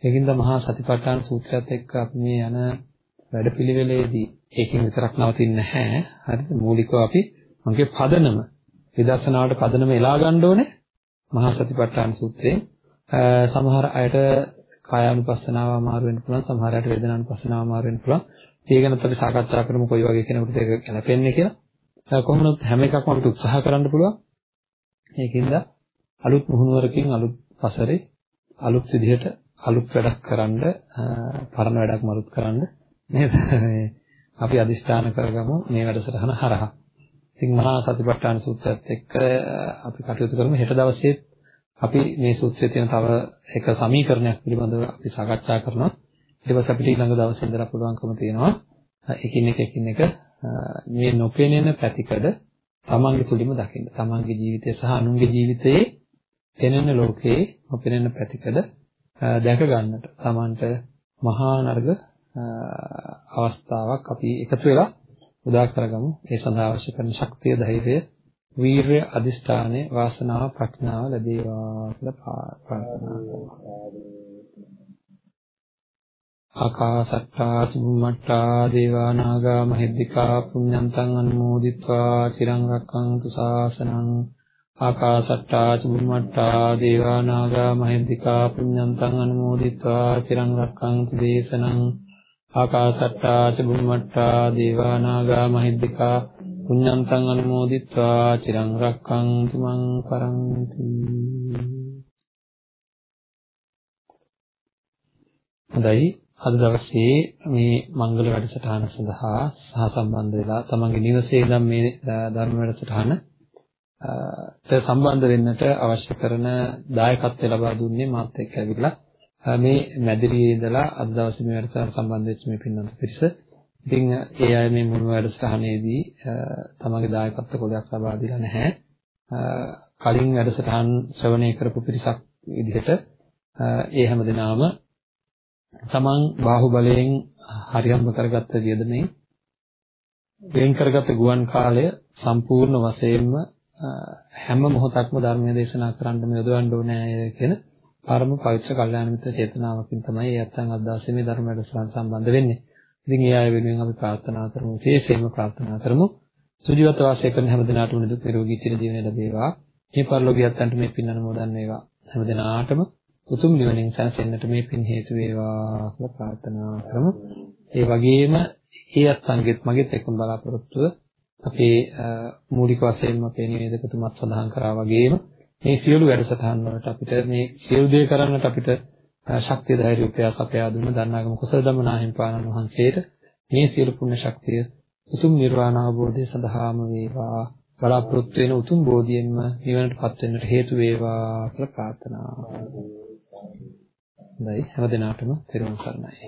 ඒකින්ද මහා සතිපට්ඨාන සූත්‍රයත් එක්ක අපි මේ යන වැඩපිළිවෙලේදී ඒකෙන් විතරක් නවතින්නේ නැහැ. හරිද? මූලිකව අපි මගේ පදනම විදර්ශනාවට පදනම එලා ගන්න ඕනේ. මහා සතිපට්ඨාන සූත්‍රයෙන් සමහර අයට කායානුපස්සනාව අමාරු වෙන්න පුළුවන්, සමහර අයට වේදනානුපස්සනාව අමාරු වෙන්න පුළුවන්. ඒ ගැනත් අපි සාකච්ඡා කරමු කොයි වගේ කෙනෙකුට ඒක ගැලපෙන්නේ කියලා. කොහොමද හැම එකක්ම අපිට උත්සාහ කරන්න පුළුවන්. ඒකින්ද අලුත් මුහුණුවරකින් අලුත් පසරේ අලුත් විදිහට අලුත් වැඩක් කරන්න පරණ වැඩක් මරුත් කරන්න නේද? අපි අදිෂ්ඨාන කරගමු මේ වැඩසටහන හරහා. ඉතින් මහා සතිපට්ඨාන සූත්‍රයත් එක්ක අපි කටයුතු කරමු. හෙට දවසේ අපි මේ සූත්‍රයේ තියෙන තව එක සමීකරණයක් පිළිබඳව අපි සාකච්ඡා කරනවා. ඊට පස්සේ අපිට ඊළඟ දවසේ ඉඳලා පුළුවන්කම තියෙනවා එකින් එක එකින් එක මේ නොපෙනෙන පැතිකඩ තමන්ගේ තුලින්ම දකින්න. තමන්ගේ ජීවිතය සහ අනුන්ගේ ජීවිතයේ පෙනෙන ලෝකයේ නොපෙනෙන පැතිකඩ දැක ගන්නට තමන්ට මහා නර්ග අවස්ථාවක් අපි එකතු වෙලා උදා කරගමු. ඒ සඳහා අවශ්‍ය කරන ශක්තිය, ධෛර්යය, වීරය, අදිෂ්ඨානය, වාසනාව, ප්‍රඥාව ලැබේවා කියලා ප්‍රාර්ථනා කරනවා. ආකාසත්තා චුම්මට්ටා දේවා නාග මහිද්దికා පුඤ්ඤන්තං අනුමෝදිත්වා චිරං රක්ඛන්තු ශාසනං ආකාසත්තා චුම්මට්ටා දේවා නාග මහිද්దికා පුඤ්ඤන්තං අනුමෝදිත්වා චිරං රක්ඛන්තු දේශනං ආකාසට්ටා චුම්මට්ටා දේවා නාග මහිද්దికා පුඤ්ඤන්තං අනුමෝදිත්වා චිරං රක්ඛන්තු මං පරන්ති. හොඳයි. අද දවසේ මේ මංගල වැඩසටහන සඳහා සහසම්බන්ධ වෙලා තමන්ගේ නිවසේ ඉඳන් මේ ධර්ම වැඩසටහන ට සම්බන්ධ වෙන්නට අවශ්‍ය කරන දායකත්වය ලබා දුන්නේ මාත් එක්ක ඇවිල්ලා මේ මැදිරියේ ඉඳලා අද දවසේ මේ වැඩසටහන සම්බන්ධ වෙච්ච මේ පින්නන්ත පිරිස. ඉතින් ඒ අය මේ මුල් වැඩසටහනේදී තමන්ගේ දායකත්ව කොලයක් ලබා දීලා නැහැ. කලින් වැඩසටහන් ශ්‍රවණය කරපු පිරිසක් විදිහට ඒ හැමදෙනාම තමන් බාහුවලයෙන් හරියම්බ කරගත්ත වියදමේ වෙන් කරගත් ගුවන් කාලය සම්පූර්ණ වශයෙන්ම හැම මොහොතක්ම ධර්මය දේශනා කරන්න යොදවන්න ඕනේ කියන පරම පවිත්‍ර කල්යාණ මිත්‍ර චේතනාවකින් තමයි ඒ අත්තන් අද්දාසේ මේ ධර්ම වැඩසටහන සම්බන්ධ වෙන්නේ. ඉතින් ඒ අය වෙනුවෙන් අපි ප්‍රාර්ථනා කරමු. විශේෂයෙන්ම ප්‍රාර්ථනා කරමු. සුජීවත්ව වාසය කරන හැම දිනාටම නිදුක් නිරෝගී චිර ජීවනය ලැබේවා. මේ පරිලෝකියත්තන්ට මේ පින් අනුමෝදන් වේවා. හැම දිනාටම උතුම් නිවනින් සැනසෙන්නට මේ පින් හේතු වේවා කියලා ප්‍රාර්ථනා කරමු. ඒ වගේම ඒ අත්ංගෙත් මගෙත් එක්කම බලාපොරොත්තුව අපේ මූලික වශයෙන්ම අපේ නිවේදකතුමත් සඳහන් කරා වගේම මේ සියලු වැඩසටහන් වලට අපිට මේ සියලු දේ කරන්නට අපිට ශක්තිය ධෛර්ය උපයාස අපයා දුන්න දන්නාගම කුසල දමනාහිම් පානන් වහන්සේට මේ සියලු පුණ්‍ය ශක්තිය උතුම් නිර්වාණ අවබෝධය සඳහාම වේවා බලාපොරොත්තු වෙන උතුම් බෝධියෙන්ම නිවනටපත් වෙන්නට හේතු වේවා කියලා ප්‍රාර්ථනා කරනවා. හොඳයි හැම දිනාටම තෙරුවන් සරණයි.